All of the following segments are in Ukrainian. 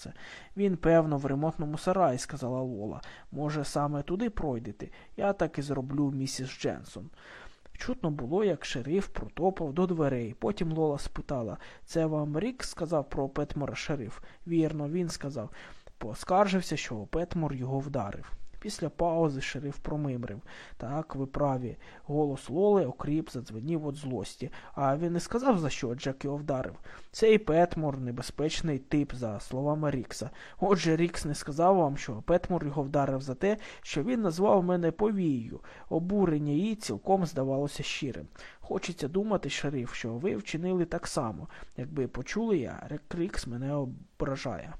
сонце. Він, певно, в ремонтному сараї, сказала Лола. Може, саме туди пройдете? Я так і зроблю, місіс Дженсон. Чутно було, як шериф протопав до дверей. Потім Лола спитала Це вам Рік сказав про Петмора шериф? Вірно, він сказав. Поскаржився, що Петмор його вдарив. Після паузи шериф промимрив. Так, ви праві. Голос Лоли окріп, задзвенів від злості. А він не сказав, за що Джек його вдарив. Цей Петмор небезпечний тип, за словами Рікса. Отже, Рікс не сказав вам, що Петмор його вдарив за те, що він назвав мене повією. Обурення її цілком здавалося щирим. Хочеться думати, шериф, що ви вчинили так само. Якби почули я, Рікс мене ображає.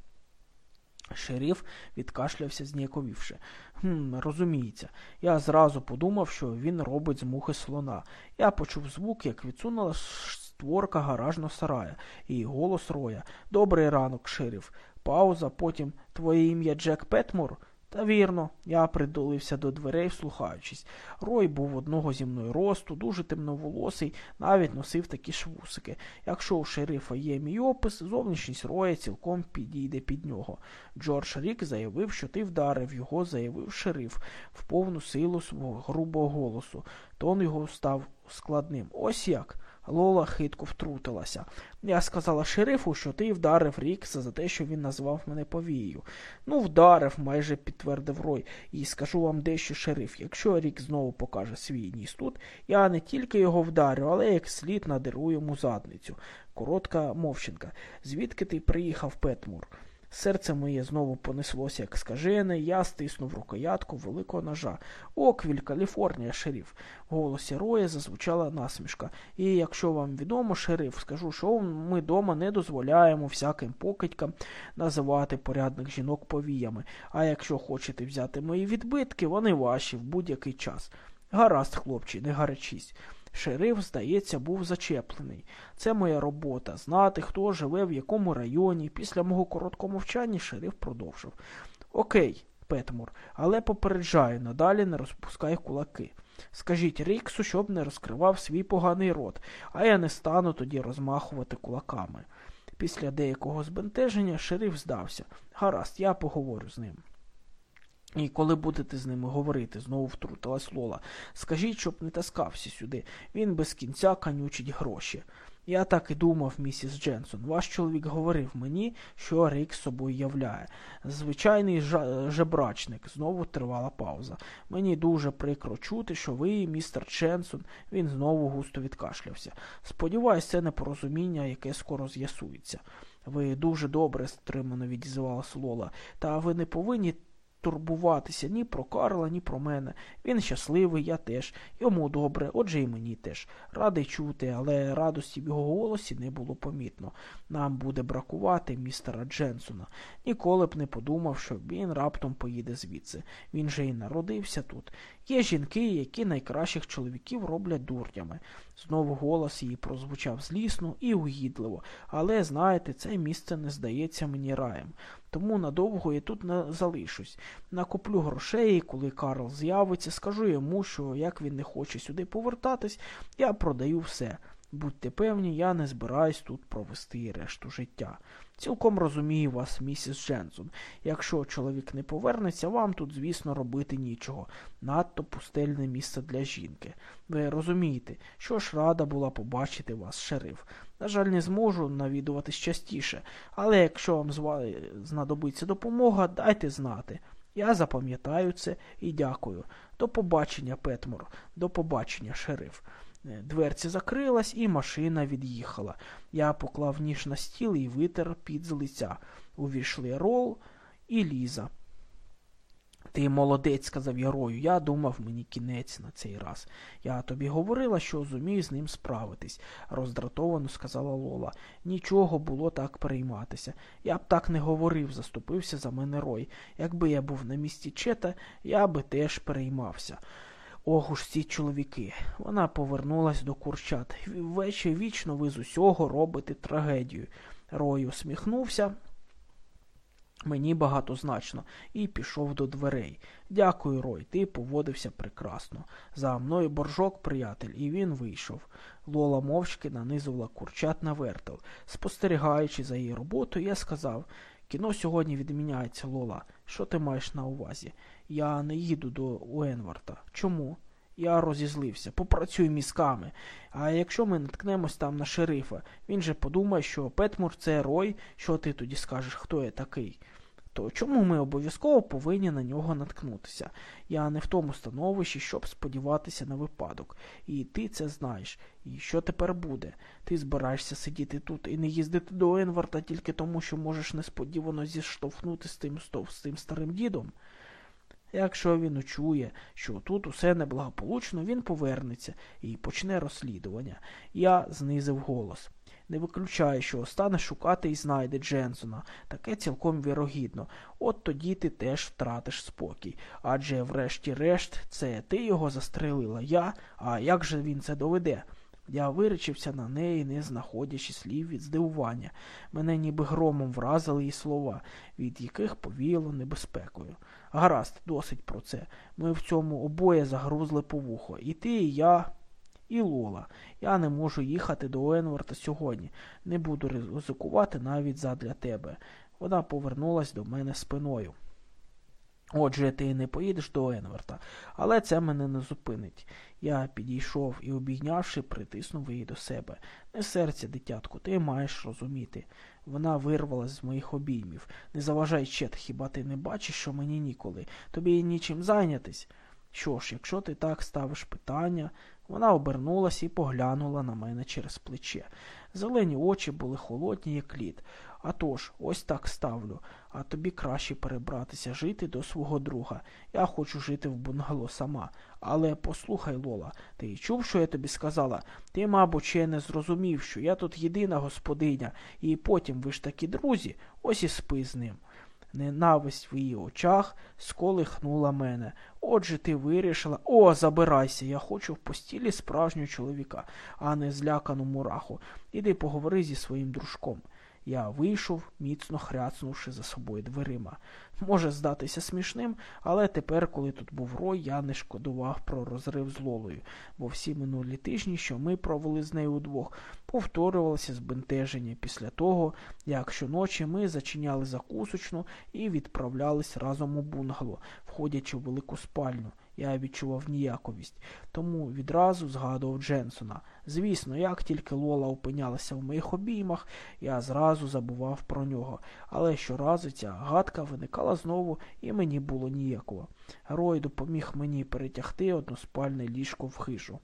Шериф відкашлявся, зніяковівши. «Хм, Розуміється, я зразу подумав, що він робить з мухи слона. Я почув звук, як відсунула створка гаражного сарая, і голос роя. Добрий ранок, шериф. Пауза, потім твоє ім'я Джек Петмор? Та вірно, я притулився до дверей, вслухаючись. Рой був одного зі мною росту, дуже темноволосий, навіть носив такі швусики. Якщо у шерифа є мій опис, зовнішність роя цілком підійде під нього. Джордж Рік заявив, що ти вдарив його, заявив шериф в повну силу свого грубого голосу. Тон його став складним. Ось як. Лола хитко втрутилася. Я сказала шерифу, що ти вдарив Рікса за те, що він назвав мене повією. Ну, вдарив, майже підтвердив Рой, і скажу вам дещо, шериф. Якщо Рік знову покаже свій ніс тут, я не тільки його вдарю, але як слід надеру йому задницю. Коротка мовчинка. Звідки ти приїхав, Петмур? Серце моє знову понеслося, як скажене, я стиснув рукоятку великого ножа. Оквіль, Каліфорнія, шериф. В голосі Роя зазвучала насмішка. І якщо вам відомо, шериф, скажу, що ми дома не дозволяємо всяким покидькам називати порядних жінок повіями. А якщо хочете взяти мої відбитки, вони ваші в будь-який час. Гаразд, хлопче, не гарячись. Шериф, здається, був зачеплений. Це моя робота знати, хто живе в якому районі. Після мого короткого мовчання шериф продовжив. Окей, Петмур, але попереджаю, надалі не розпускай кулаки. Скажіть Ріксу, щоб не розкривав свій поганий рот, а я не стану тоді розмахувати кулаками. Після деякого збентеження шериф здався. Гаразд, я поговорю з ним. І коли будете з ними говорити, знову втрутилась Лола, скажіть, щоб не таскався сюди. Він без кінця канючить гроші. Я так і думав, місіс Дженсон. Ваш чоловік говорив мені, що Рік собою являє. Звичайний жебрачник. Знову тривала пауза. Мені дуже прикро чути, що ви, містер Дженсон, він знову густо відкашлявся. Сподіваюсь, це непорозуміння, яке скоро з'ясується. Ви дуже добре стримано відізвалась Лола, та ви не повинні турбуватися ні про Карла, ні про мене. Він щасливий, я теж. Йому добре, отже і мені теж. Радий чути, але радості в його голосі не було помітно. Нам буде бракувати містера Дженсона. Ніколи б не подумав, що він раптом поїде звідси. Він же і народився тут. Є жінки, які найкращих чоловіків роблять дурнями. Знову голос її прозвучав злісно і угідливо, але, знаєте, це місце не здається мені раєм. Тому надовго я тут не залишусь. Накоплю грошей, коли Карл з'явиться, скажу йому, що як він не хоче сюди повертатись, я продаю все. Будьте певні, я не збираюсь тут провести решту життя. Цілком розумію вас, місіс Дженсон. Якщо чоловік не повернеться, вам тут, звісно, робити нічого. Надто пустельне місце для жінки. Ви розумієте, що ж рада була побачити вас, шериф. На жаль, не зможу навідуватись частіше, але якщо вам знадобиться допомога, дайте знати. Я запам'ятаю це і дякую. До побачення, Петмор, до побачення, шериф. Дверці закрилась, і машина від'їхала. Я поклав ніж на стіл і витер під з лиця. Увійшли Рол і Ліза. Ти молодець, сказав Ярою. Я думав, мені кінець на цей раз. Я тобі говорила, що зумію з ним справитись, роздратовано сказала Лола. Нічого було так перейматися. Я б так не говорив, заступився за мене Рой. Якби я був на місці чета, я би теж переймався. Ох уж ці чоловіки. Вона повернулась до курчат. Ввечері вічно ви з усього робите трагедію. Рой усміхнувся. Мені багатозначно, і пішов до дверей. Дякую, Рой, ти поводився прекрасно. За мною боржок, приятель, і він вийшов. Лола мовчки нанизувала курчат на вертел. Спостерігаючи за її роботою, я сказав Кіно сьогодні відміняється, Лола. Що ти маєш на увазі? Я не їду до Уенварта. Чому? Я розізлився. Попрацюй мізками. А якщо ми наткнемось там на шерифа, він же подумає, що Петмур це Рой, що ти тоді скажеш, хто я такий? То чому ми обов'язково повинні на нього наткнутися? Я не в тому становищі, щоб сподіватися на випадок. І ти це знаєш. І що тепер буде? Ти збираєшся сидіти тут і не їздити до Енварта тільки тому, що можеш несподівано зіштовхнути з тим, з тим старим дідом? Якщо він учує, що тут усе неблагополучно, він повернеться і почне розслідування. Я знизив голос. Не виключаю, що стане шукати і знайде Дженсона. Таке цілком вірогідно. От тоді ти теж втратиш спокій. Адже, врешті-решт, це ти його застрелила я, а як же він це доведе? Я виречився на неї, не знаходячи слів від здивування. Мене ніби громом вразили її слова, від яких повіяло небезпекою. Гаразд, досить про це. Ми в цьому обоє загрузли по вухо. І ти, і я, і Лола. Я не можу їхати до Енварта сьогодні. Не буду ризикувати навіть задля тебе. Вона повернулась до мене спиною. Отже, ти не поїдеш до Енверта, але це мене не зупинить. Я підійшов і, обійнявши, притиснув її до себе. Не серця, дитятку, ти маєш розуміти. Вона вирвалась з моїх обіймів. Не заважай чет, хіба ти не бачиш, що мені ніколи? Тобі нічим зайнятись. Що ж, якщо ти так ставиш питання, вона обернулась і поглянула на мене через плече. Зелені очі були холодні, як лід. А тож, ось так ставлю. А тобі краще перебратися жити до свого друга. Я хочу жити в бунгало сама. Але послухай, Лола, ти чув, що я тобі сказала? Ти, мабуть, ще не зрозумів, що я тут єдина господиня, і потім ви ж такі друзі, ось і спи з ним. Ненависть в її очах сколихнула мене. Отже, ти вирішила. О, забирайся, я хочу в постілі справжнього чоловіка, а не злякану мураху. Іди поговори зі своїм дружком. Я вийшов, міцно хряцнувши за собою дверима. Може здатися смішним, але тепер, коли тут був рой, я не шкодував про розрив з Лолою, бо всі минулі тижні, що ми провели з нею удвох, повторювалося збентеження після того, як щоночі ми зачиняли закусочну і відправлялись разом у бунгало, входячи в велику спальню. Я відчував ніяковість, тому відразу згадував Дженсона. Звісно, як тільки Лола опинялася в моїх обіймах, я зразу забував про нього, але щоразу ця гадка виникала знову, і мені було ніяково. Герой допоміг мені перетягти односпальне ліжко в хижу.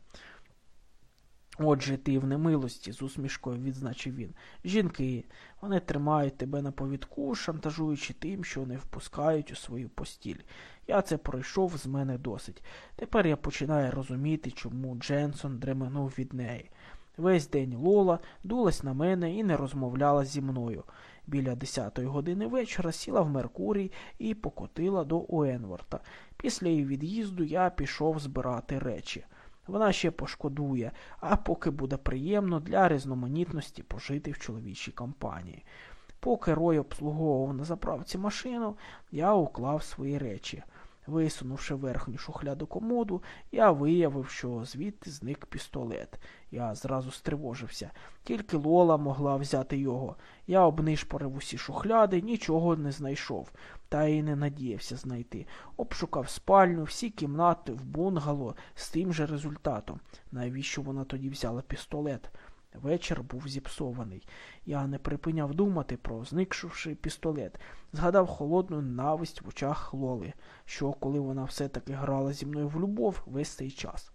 Отже, ти в немилості, з усмішкою відзначив він. Жінки, вони тримають тебе на повідку, шантажуючи тим, що не впускають у свою постіль. Я це пройшов з мене досить. Тепер я починаю розуміти, чому Дженсон дременув від неї. Весь день Лола дулась на мене і не розмовляла зі мною. Біля десятої години вечора сіла в Меркурій і покотила до Уенворта. Після її від'їзду я пішов збирати речі. Вона ще пошкодує, а поки буде приємно для різноманітності пожити в чоловічій компанії. Поки Рой обслуговував на заправці машину, я уклав свої речі. Висунувши верхню шухляду комоду, я виявив, що звідти зник пістолет. Я зразу стривожився. Тільки Лола могла взяти його. Я обнишпорив усі шухляди, нічого не знайшов, та й не надіявся знайти. Обшукав спальню, всі кімнати в бунгало з тим же результатом. Навіщо вона тоді взяла пістолет? Вечір був зіпсований. Я не припиняв думати про зникшивши пістолет, згадав холодну нависть в очах Лоли, що, коли вона все-таки грала зі мною в любов весь цей час.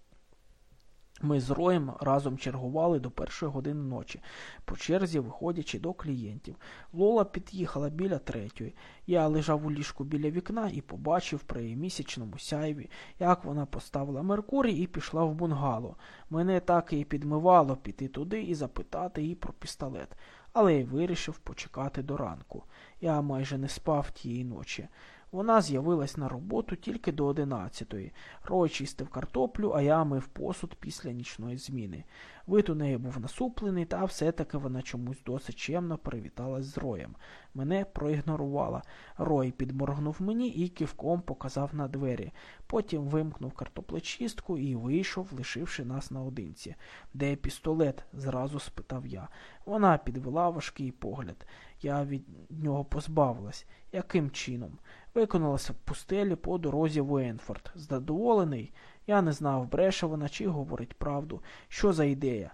Ми з Роєм разом чергували до першої години ночі, по черзі виходячи до клієнтів. Лола під'їхала біля третьої. Я лежав у ліжку біля вікна і побачив при місячному сяйві, як вона поставила Меркурій і пішла в бунгало. Мене так і підмивало піти туди і запитати її про пістолет, але я вирішив почекати до ранку. Я майже не спав тієї ночі. Вона з'явилась на роботу тільки до одинадцятої. Рой чистив картоплю, а я мив посуд після нічної зміни. Вид у неї був насуплений, та все-таки вона чомусь досить чемно привіталась з Роєм. Мене проігнорувала. Рой підморгнув мені і кивком показав на двері. Потім вимкнув картоплечистку і вийшов, лишивши нас наодинці. Де пістолет? зразу спитав я. Вона підвела важкий погляд. Я від нього позбавилась. Яким чином? Виконалася в пустелі по дорозі в Уенфорд. Задоволений? Я не знав, бреше вона чи говорить правду. Що за ідея?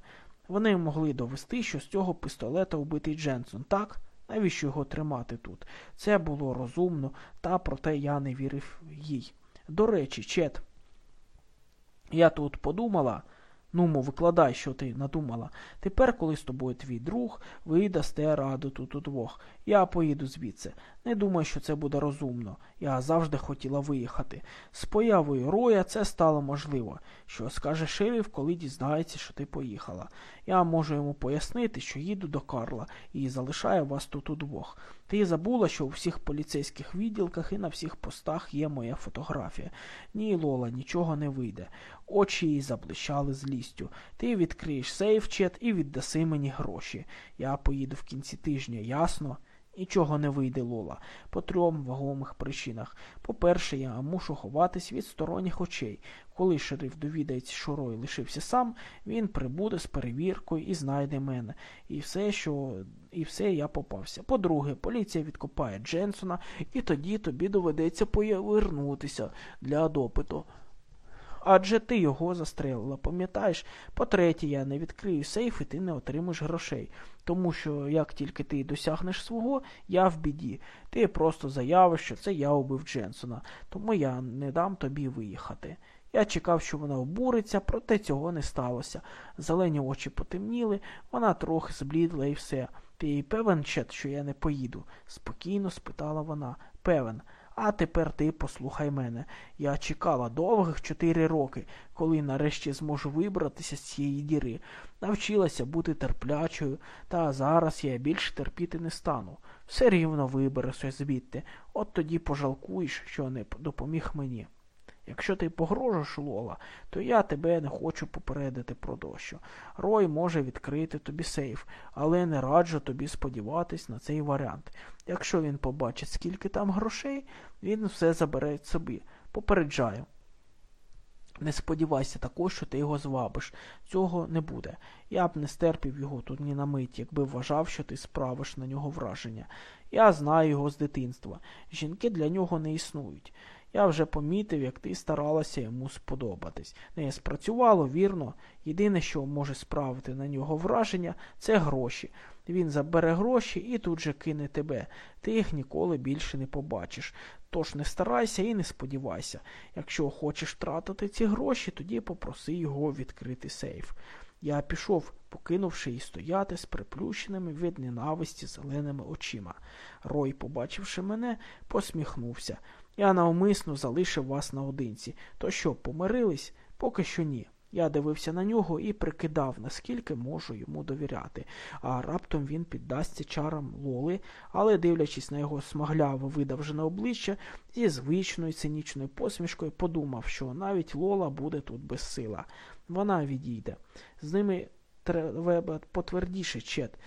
Вони могли довести, що з цього пістолета вбитий Дженсон, так? Навіщо його тримати тут? Це було розумно, та проте я не вірив їй. До речі, Чет, я тут подумала. Нумо, викладай, що ти надумала. Тепер, коли з тобою твій друг, ви дасте раду тут удвох. Я поїду звідси. Не думаю, що це буде розумно. Я завжди хотіла виїхати. З появою Роя це стало можливо. Що скаже шериф, коли дізнається, що ти поїхала. Я можу йому пояснити, що їду до Карла і залишаю вас тут удвох. Ти забула, що у всіх поліцейських відділках і на всіх постах є моя фотографія. Ні, Лола, нічого не вийде. Очі її заблищали злістю. Ти відкриєш сейфчет і віддаси мені гроші. Я поїду в кінці тижня, ясно? Нічого не вийде, Лола, по трьом вагомих причинах. По-перше, я мушу ховатись від сторонніх очей. Коли шериф довідається, що Рой лишився сам, він прибуде з перевіркою і знайде мене. І все, що... і все я попався. По-друге, поліція відкопає Дженсона, і тоді тобі доведеться повернутися для допиту. Адже ти його застрелила, пам'ятаєш? По-третє, я не відкрию сейф і ти не отримаєш грошей. Тому що як тільки ти досягнеш свого, я в біді. Ти просто заявиш, що це я убив Дженсона, тому я не дам тобі виїхати. Я чекав, що вона обуриться, проте цього не сталося. Зелені очі потемніли, вона трохи зблідла і все. Ти певен, Чет, що я не поїду? спокійно спитала вона. Певен. А тепер ти послухай мене. Я чекала довгих чотири роки, коли нарешті зможу вибратися з цієї діри. Навчилася бути терплячою, та зараз я більше терпіти не стану. Все рівно виберуся звідти. От тоді пожалкуєш, що не допоміг мені. Якщо ти погрожуєш Лола, то я тебе не хочу попередити про дощу. Рой може відкрити тобі сейф, але не раджу тобі сподіватись на цей варіант. Якщо він побачить, скільки там грошей, він все забере собі. Попереджаю. Не сподівайся також, що ти його звабиш. Цього не буде. Я б не стерпів його тут ні на мить, якби вважав, що ти справиш на нього враження. Я знаю його з дитинства. Жінки для нього не існують. Я вже помітив, як ти старалася йому сподобатись. Не спрацювало, вірно. Єдине, що може справити на нього враження, це гроші. Він забере гроші і тут же кине тебе. Ти їх ніколи більше не побачиш. Тож не старайся і не сподівайся. Якщо хочеш тратити ці гроші, тоді попроси його відкрити сейф. Я пішов, покинувши її стояти з приплющеними від ненависті зеленими очима. Рой, побачивши мене, посміхнувся. Я навмисно залишив вас наодинці. То що, помирились? Поки що ні. Я дивився на нього і прикидав, наскільки можу йому довіряти, а раптом він піддасться чарам Лоли, але, дивлячись на його смагляве видавжене обличчя, зі звичною цинічною посмішкою подумав, що навіть Лола буде тут безсила. Вона відійде. З ними треба потвердіше чет.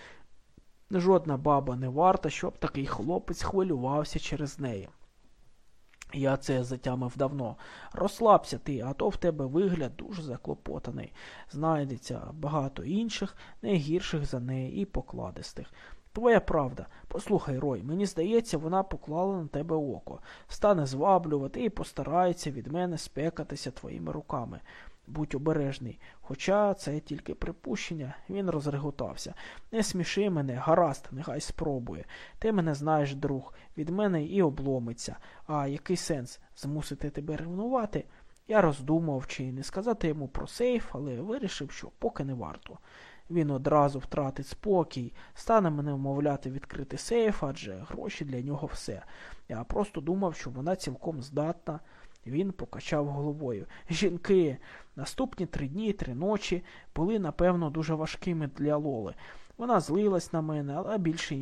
Жодна баба не варта, щоб такий хлопець хвилювався через неї. Я це затямив давно. Розслабся ти, а то в тебе вигляд дуже заклопотаний. Знайдеться багато інших, не гірших за неї і покладистих. Твоя правда, послухай, Рой, мені здається, вона поклала на тебе око, стане зваблювати і постарається від мене спекатися твоїми руками. Будь обережний. Хоча це тільки припущення, він розреготався. Не сміши мене, гаразд, нехай спробує. Ти мене знаєш, друг, від мене і обломиться. А який сенс змусити тебе ревнувати? Я роздумав, чи не сказати йому про сейф, але вирішив, що поки не варто. Він одразу втратить спокій, стане мене вмовляти відкрити сейф, адже гроші для нього все. Я просто думав, що вона цілком здатна. Він покачав головою. Жінки, наступні три дні три ночі були, напевно, дуже важкими для Лоли. Вона злилась на мене, але більше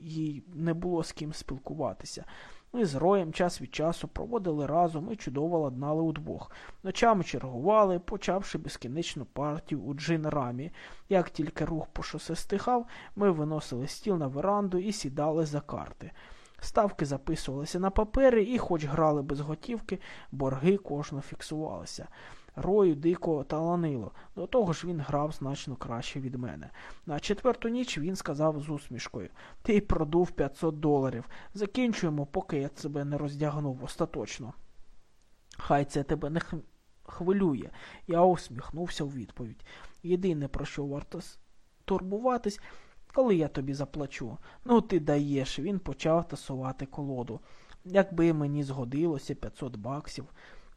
їй не було з ким спілкуватися. Ми з роєм час від часу проводили разом і чудово ладнали удвох. Ночами чергували, почавши безкінечну партію у джин рамі. Як тільки рух по шосе стихав, ми виносили стіл на веранду і сідали за карти. Ставки записувалися на папери і, хоч грали без готівки, борги кожно фіксувалися. Рою дико таланило. До того ж він грав значно краще від мене. На четверту ніч він сказав з усмішкою Ти продув 500 доларів. Закінчуємо, поки я тебе не роздягнув остаточно. Хай це тебе не хвилює. Я усміхнувся у відповідь. Єдине, про що варто турбуватись, коли я тобі заплачу. Ну, ти даєш, він почав тасувати колоду. Якби мені згодилося 500 баксів.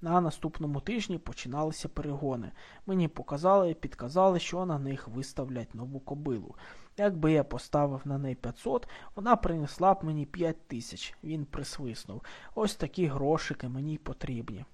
На наступному тижні починалися перегони. Мені показали і підказали, що на них виставлять нову кобилу. Якби я поставив на неї 500, вона принесла б мені 5 тисяч. Він присвиснув. Ось такі грошики мені потрібні.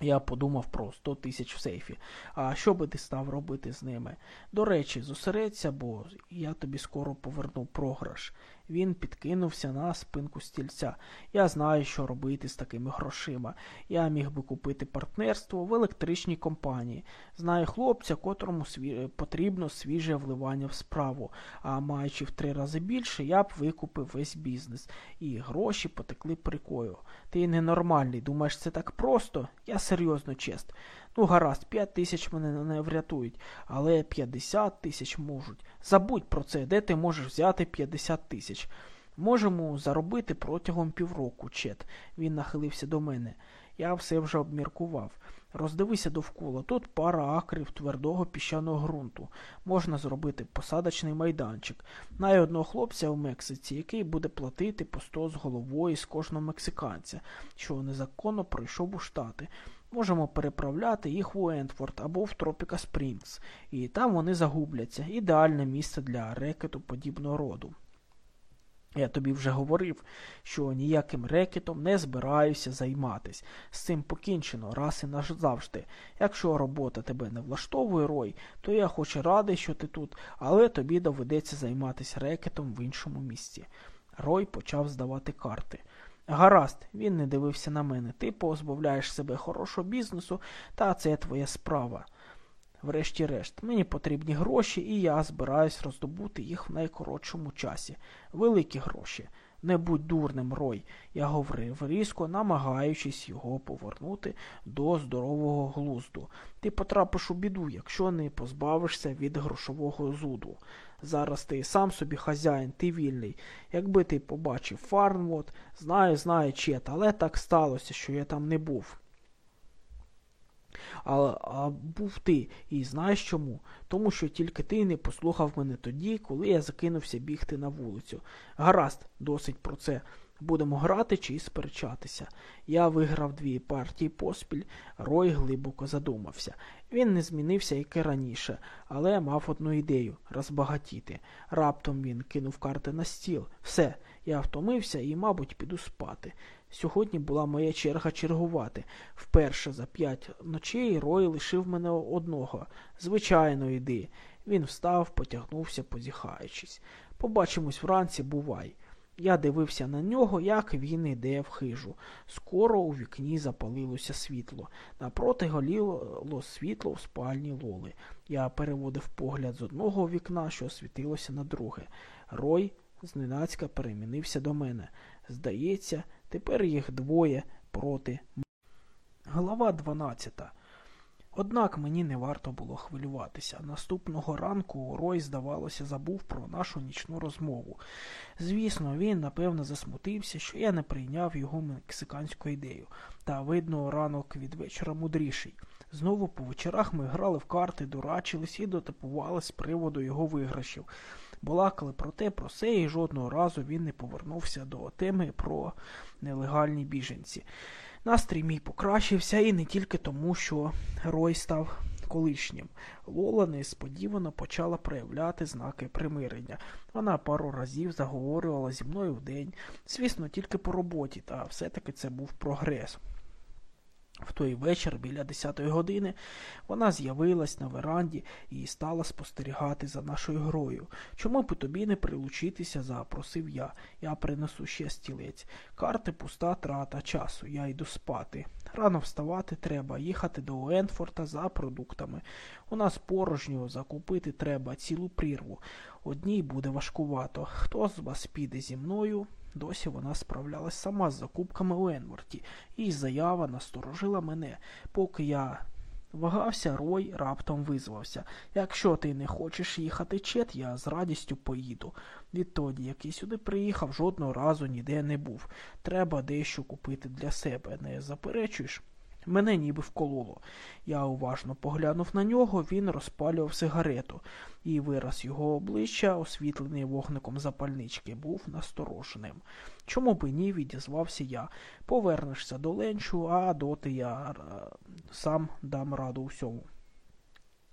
Я подумав про 100 тисяч в сейфі. А що би ти став робити з ними? До речі, зосередься, бо я тобі скоро поверну програш. Він підкинувся на спинку стільця. Я знаю, що робити з такими грошима. Я міг би купити партнерство в електричній компанії. Знаю хлопця, котрому сві... потрібно свіже вливання в справу, а маючи в три рази більше, я б викупив весь бізнес. І гроші потекли прикою. Ти ненормальний, думаєш, це так просто? Я серйозно чест. Ну, гаразд, 5 тисяч мене не врятують, але 50 тисяч можуть. Забудь про це, де ти можеш взяти 50 тисяч. Можемо заробити протягом півроку, Чет. Він нахилився до мене. Я все вже обміркував. Роздивися довкола. Тут пара акрів твердого піщаного ґрунту. Можна зробити посадочний майданчик. Най одного хлопця в Мексиці, який буде платити по 100 з головою з кожного мексиканця, що незаконно пройшов у штати. Можемо переправляти їх в Уентфорд або в Тропіка Спрінгс, і там вони загубляться. Ідеальне місце для рекету подібного роду. Я тобі вже говорив, що ніяким рекетом не збираюся займатись. З цим покінчено раз і назавжди. Якщо робота тебе не влаштовує рой, то я хоч і радий, що ти тут, але тобі доведеться займатися рекетом в іншому місці. Рой почав здавати карти. Гаразд, він не дивився на мене. Ти позбавляєш себе хорошого бізнесу, та це твоя справа. Врешті-решт, мені потрібні гроші, і я збираюсь роздобути їх в найкоротшому часі. Великі гроші. Не будь дурним, Рой, я говорив різко, намагаючись його повернути до здорового глузду. Ти потрапиш у біду, якщо не позбавишся від грошового зуду. Зараз ти сам собі хазяїн, ти вільний. Якби ти побачив Фарнвод, знаю, знаю, чет, але так сталося, що я там не був. А, а був ти, і знаєш чому? Тому що тільки ти не послухав мене тоді, коли я закинувся бігти на вулицю. Гаразд, досить про це. Будемо грати чи сперечатися. Я виграв дві партії поспіль, Рой глибоко задумався. Він не змінився, як і раніше, але мав одну ідею розбагатіти. Раптом він кинув карти на стіл. Все, я втомився і, мабуть, піду спати. Сьогодні була моя черга чергувати. Вперше за п'ять ночей Рой лишив мене одного. Звичайно, йди. Він встав, потягнувся, позіхаючись. Побачимось вранці, бувай. Я дивився на нього, як він іде в хижу. Скоро у вікні запалилося світло. Напроти голіло світло в спальні лоли. Я переводив погляд з одного вікна, що світилося на друге. Рой зненацька перемінився до мене. Здається, тепер їх двоє проти. Глава дванадцята. Однак мені не варто було хвилюватися. Наступного ранку Рой, здавалося, забув про нашу нічну розмову. Звісно, він, напевно, засмутився, що я не прийняв його мексиканську ідею, та, видно, ранок від вечора мудріший. Знову по вечорах ми грали в карти, дурачились і дотипували з приводу його виграшів. Балакали про те, про все, і жодного разу він не повернувся до теми про нелегальні біженці. Настрій мій покращився і не тільки тому, що Рой став колишнім. Лола несподівано почала проявляти знаки примирення. Вона пару разів заговорювала зі мною в день, звісно, тільки по роботі, та все-таки це був прогрес. В той вечір, біля 10-ї години, вона з'явилась на веранді і стала спостерігати за нашою грою. Чому б тобі не прилучитися, запросив я. Я принесу ще стілець. Карти пуста трата часу, я йду спати. Рано вставати треба, їхати до Уенфорта за продуктами. У нас порожньо закупити треба цілу прірву. Одній буде важкувато. Хто з вас піде зі мною? Досі вона справлялась сама з закупками у Енворті, і заява насторожила мене. Поки я Вагався Рой, раптом визвався. Якщо ти не хочеш їхати чет, я з радістю поїду. Відтоді, як я сюди приїхав, жодного разу ніде не був. Треба дещо купити для себе. Не заперечуєш? Мене ніби вкололо. Я уважно поглянув на нього, він розпалював сигарету, і вираз його обличчя, освітлений вогником запальнички, був настороженим. Чому би ні, відізвався я. Повернешся до ленчу, а доти я сам дам раду усьому.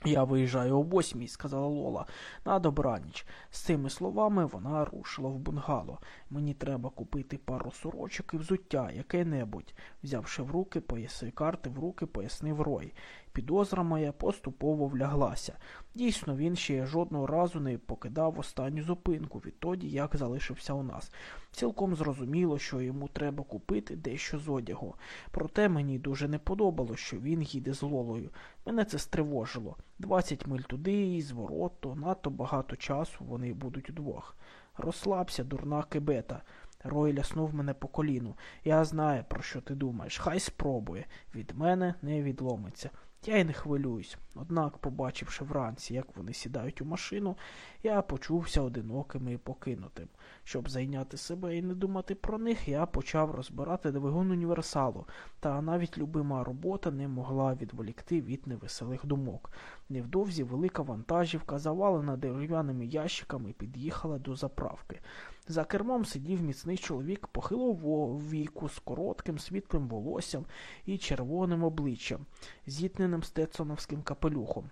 Я виїжджаю о восьмій, сказала Лола, на добраніч. З цими словами вона рушила в бунгало. Мені треба купити пару сорочок і взуття, яке-небудь. Взявши в руки пояси карти в руки, пояснив Рой. Підозра моя поступово вляглася. Дійсно, він ще жодного разу не покидав останню зупинку відтоді, як залишився у нас. Цілком зрозуміло, що йому треба купити дещо з одягу. Проте мені дуже не подобало, що він їде з Лолою. Мене це стривожило. Двадцять миль туди і зворот, то надто багато часу вони будуть удвох. Розслабся, дурна кибета. Рой ляснув мене по коліну. Я знаю, про що ти думаєш. Хай спробує. Від мене не відломиться. Я й не хвилююсь. Однак, побачивши вранці, як вони сідають у машину, я почувся одиноким і покинутим. Щоб зайняти себе і не думати про них, я почав розбирати двигун універсалу, та навіть любима робота не могла відволікти від невеселих думок. Невдовзі велика вантажівка, завалена дерев'яними ящиками, під'їхала до заправки. За кермом сидів міцний чоловік похилого віку з коротким світлим волоссям і червоним обличчям, зіткненим стецоновським капелюхом.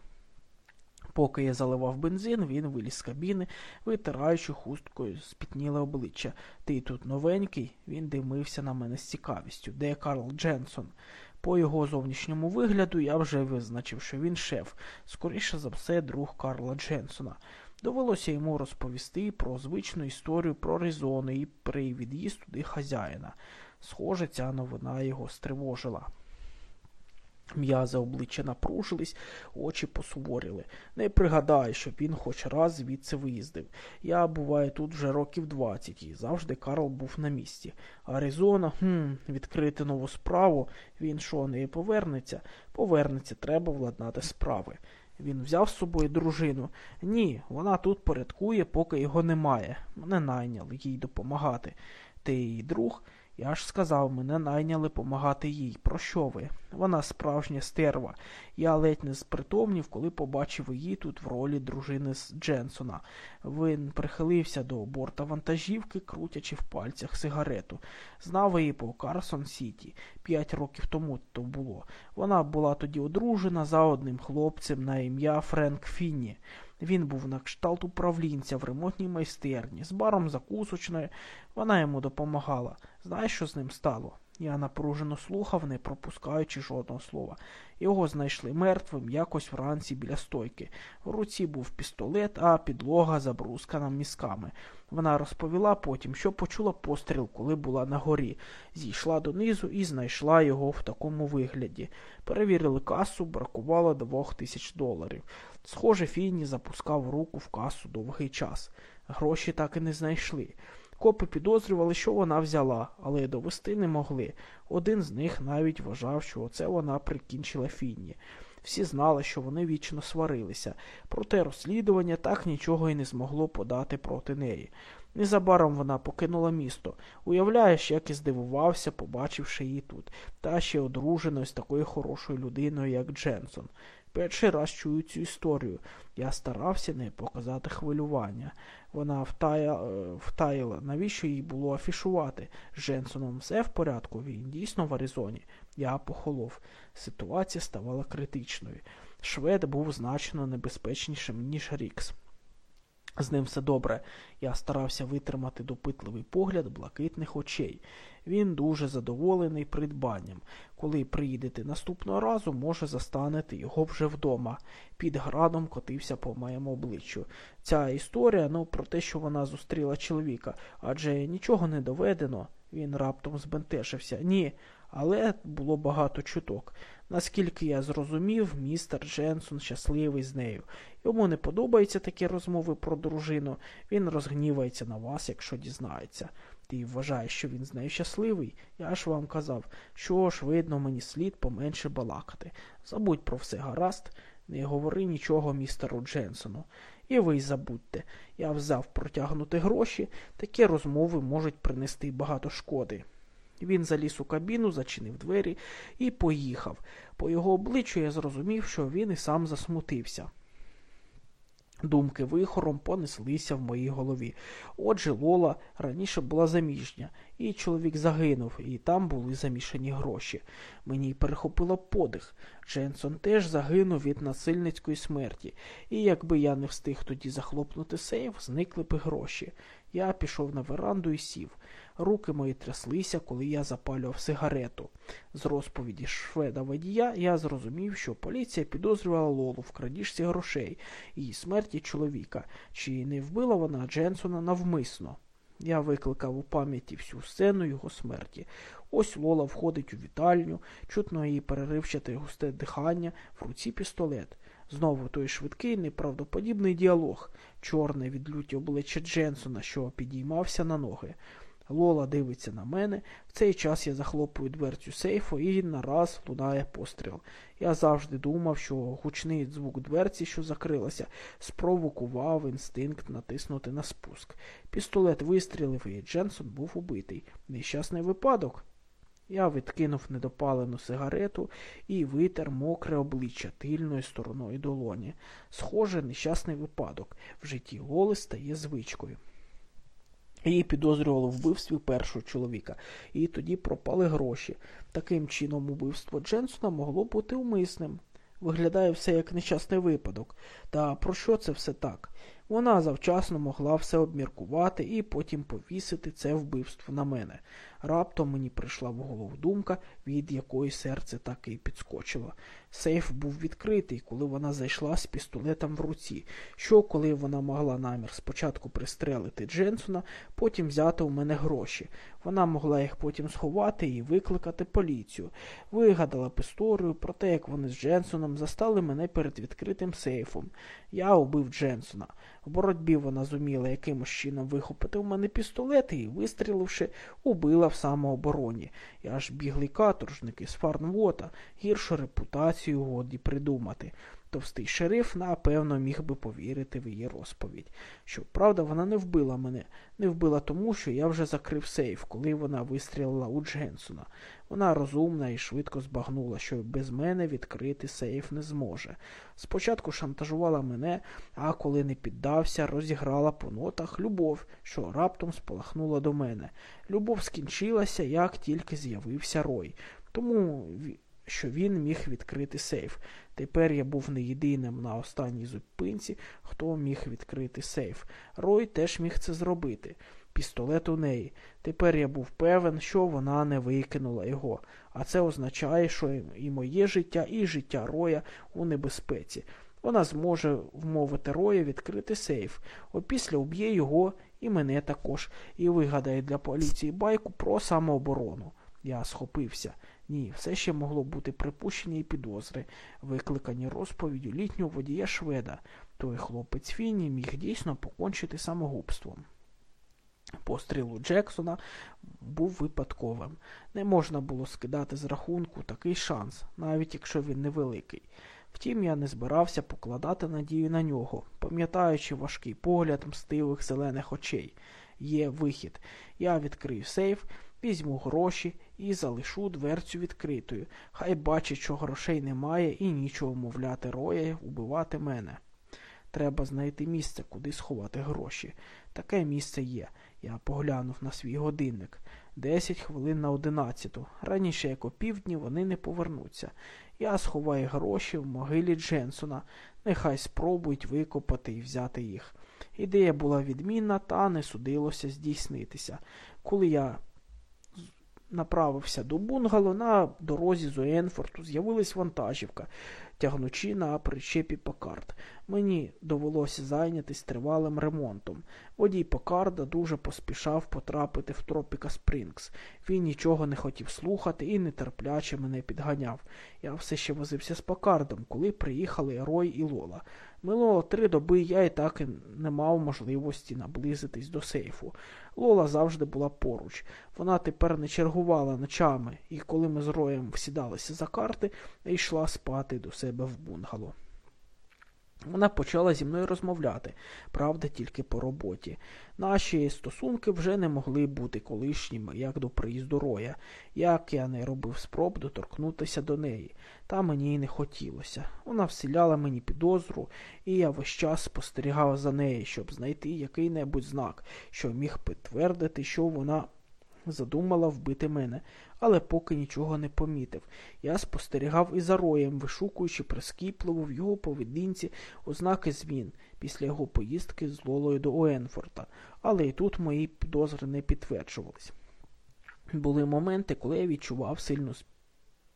Поки я заливав бензин, він виліз з кабіни, витираючи хусткою спітніле обличчя. Ти тут новенький, він дивився на мене з цікавістю. Де Карл Дженсон? По його зовнішньому вигляду я вже визначив, що він шеф, скоріше за все, друг Карла Дженсона. Довелося йому розповісти про звичну історію про Ризони і при від'їзд туди хазяїна. Схоже, ця новина його стривожила. М'язи обличчя напружились, очі посуворіли. Не пригадаю, щоб він хоч раз звідси виїздив. Я буваю тут вже років двадцять, і завжди Карл був на місці. Аризона, хм, відкрити нову справу. Він що, не повернеться? Повернеться, треба владнати справи. Він взяв з собою дружину. Ні, вона тут порядкує, поки його немає. Мене найняли їй допомагати. Ти її друг. Я ж сказав, мене найняли помагати їй. Про що ви? Вона справжня стерва. Я ледь не спритомнів, коли побачив її тут в ролі дружини з Дженсона. Він прихилився до борта вантажівки, крутячи в пальцях сигарету. Знав її по Карсон Сіті. П'ять років тому то було. Вона була тоді одружена за одним хлопцем на ім'я Френк Фінні. Він був на кшталт управлінця в ремонтній майстерні, з баром закусочною. Вона йому допомагала. Знаєш, що з ним стало? Я напружено слухав, не пропускаючи жодного слова. Його знайшли мертвим якось вранці біля стойки. В руці був пістолет, а підлога забрускана мізками. Вона розповіла потім, що почула постріл, коли була на горі. Зійшла донизу і знайшла його в такому вигляді. Перевірили касу, бракувало двох тисяч доларів. Схоже, Фіні запускав руку в касу довгий час. Гроші так і не знайшли. Копи підозрювали, що вона взяла, але довести не могли. Один з них навіть вважав, що оце вона прикінчила Фінні. Всі знали, що вони вічно сварилися, проте розслідування так нічого і не змогло подати проти неї. Незабаром вона покинула місто. Уявляєш, як і здивувався, побачивши її тут, та ще одруженою з такою хорошою людиною, як Дженсон. Перший раз чую цю історію. Я старався не показати хвилювання. Вона втая... Е, втаїла, навіщо їй було афішувати? З Дженсоном все в порядку, він дійсно в Аризоні. Я похолов. Ситуація ставала критичною. Швед був значно небезпечнішим, ніж Рікс. З ним все добре. Я старався витримати допитливий погляд блакитних очей. Він дуже задоволений придбанням. Коли приїдете наступного разу, може застанете його вже вдома. Під градом котився по моєму обличчю. Ця історія, ну, про те, що вона зустріла чоловіка, адже нічого не доведено. Він раптом збентежився. Ні, але було багато чуток. Наскільки я зрозумів, містер Дженсон щасливий з нею. Йому не подобаються такі розмови про дружину, він розгнівається на вас, якщо дізнається. Ти вважаєш, що він з нею щасливий? Я ж вам казав, що ж, видно, мені слід поменше балакати. Забудь про все гаразд, не говори нічого містеру Дженсону. І ви забудьте. Я взяв протягнути гроші, такі розмови можуть принести багато шкоди. Він заліз у кабіну, зачинив двері і поїхав. По його обличчю я зрозумів, що він і сам засмутився. Думки вихором понеслися в моїй голові. Отже, Лола раніше була заміжня, і чоловік загинув, і там були замішані гроші. Мені перехопило подих. Дженсон теж загинув від насильницької смерті, і якби я не встиг тоді захлопнути сейф, зникли б гроші. Я пішов на веранду і сів. Руки мої тряслися, коли я запалював сигарету. З розповіді шведа водія я зрозумів, що поліція підозрювала Лолу в крадіжці грошей і смерті чоловіка, чи не вбила вона Дженсона навмисно. Я викликав у пам'яті всю сцену його смерті. Ось Лола входить у вітальню, чутно її переривчате густе дихання, в руці пістолет. Знову той швидкий, неправдоподібний діалог, чорне від люті обличчя Дженсона, що підіймався на ноги. Лола дивиться на мене. В цей час я захлопую дверцю сейфу і нараз лунає постріл. Я завжди думав, що гучний звук дверці, що закрилася, спровокував інстинкт натиснути на спуск. Пістолет вистрілив, і Дженсон був убитий. Нещасний випадок. Я відкинув недопалену сигарету і витер мокре обличчя тильною стороною долоні. Схоже, нещасний випадок. В житті Лоли стає звичкою. Її підозрювали в вбивстві першого чоловіка, і тоді пропали гроші. Таким чином, убивство Дженсона могло бути умисним. Виглядає все як нещасний випадок. Та про що це все так? Вона завчасно могла все обміркувати і потім повісити це вбивство на мене. Раптом мені прийшла в голову думка, від якої серце так і підскочило. Сейф був відкритий, коли вона зайшла з пістолетом в руці, що коли вона могла намір спочатку пристрелити Дженсона, потім взяти у мене гроші. Вона могла їх потім сховати і викликати поліцію. Вигадала б історію про те, як вони з Дженсоном застали мене перед відкритим сейфом. Я убив Дженсона. В боротьбі вона зуміла якимось чином вихопити в мене пістолет і, вистріливши, убила в самообороні. і аж біглий каторжник із Фарнвота, гіршу репутацію годі придумати. Товстий шериф, напевно, міг би повірити в її розповідь. Щоправда, вона не вбила мене, не вбила тому, що я вже закрив сейф, коли вона вистрілила у Дженсона. Вона розумна і швидко збагнула, що без мене відкрити сейф не зможе. Спочатку шантажувала мене, а коли не піддався, розіграла по нотах любов, що раптом спалахнула до мене. Любов скінчилася, як тільки з'явився Рой. Тому що він міг відкрити сейф. Тепер я був не єдиним на останній зупинці, хто міг відкрити сейф. Рой теж міг це зробити. Пістолет у неї. Тепер я був певен, що вона не викинула його. А це означає, що і моє життя, і життя Роя у небезпеці. Вона зможе вмовити Роя відкрити сейф. Опісля уб'є його і мене також, і вигадає для поліції байку про самооборону. Я схопився. Ні, все ще могло бути припущення і підозри, викликані розповіддю літнього водія шведа. Той хлопець Фіні міг дійсно покончити самогубством. Постріл у Джексона був випадковим. Не можна було скидати з рахунку такий шанс, навіть якщо він невеликий. Втім, я не збирався покладати надію на нього, пам'ятаючи важкий погляд мстивих зелених очей. Є вихід. Я відкрию сейф, візьму гроші і залишу дверцю відкритою. Хай бачить, що грошей немає і нічого мовляти роя убивати мене. Треба знайти місце, куди сховати гроші. Таке місце є. Я поглянув на свій годинник. Десять хвилин на одинадцяту. Раніше, як опівдні, вони не повернуться. Я сховаю гроші в могилі Дженсона. Нехай спробують викопати і взяти їх. Ідея була відмінна, та не судилося здійснитися. Коли я направився до бунгало, на дорозі з Уенфорту з'явилась вантажівка, тягнучи на причепі Пакард. Мені довелося зайнятися тривалим ремонтом. Водій Пакарда дуже поспішав потрапити в Тропіка Спрінгс. Він нічого не хотів слухати і нетерпляче мене підганяв. Я все ще возився з Пакардом, коли приїхали Рой і Лола. Минуло три доби я і так не мав можливості наблизитись до сейфу. Лола завжди була поруч. Вона тепер не чергувала ночами, і коли ми з роєм всідалися за карти, йшла спати до себе в бунгало. Вона почала зі мною розмовляти, правда, тільки по роботі. Наші стосунки вже не могли бути колишніми, як до приїзду роя, як я не робив спроб доторкнутися до неї, та мені й не хотілося. Вона вселяла мені підозру, і я весь час спостерігав за нею, щоб знайти який-небудь знак, що міг підтвердити, що вона задумала вбити мене, але поки нічого не помітив. Я спостерігав і за роєм, вишукуючи прискіпливо в його поведінці ознаки змін після його поїздки з Лолою до Уенфорта, але і тут мої підозри не підтверджувались. Були моменти, коли я відчував сильну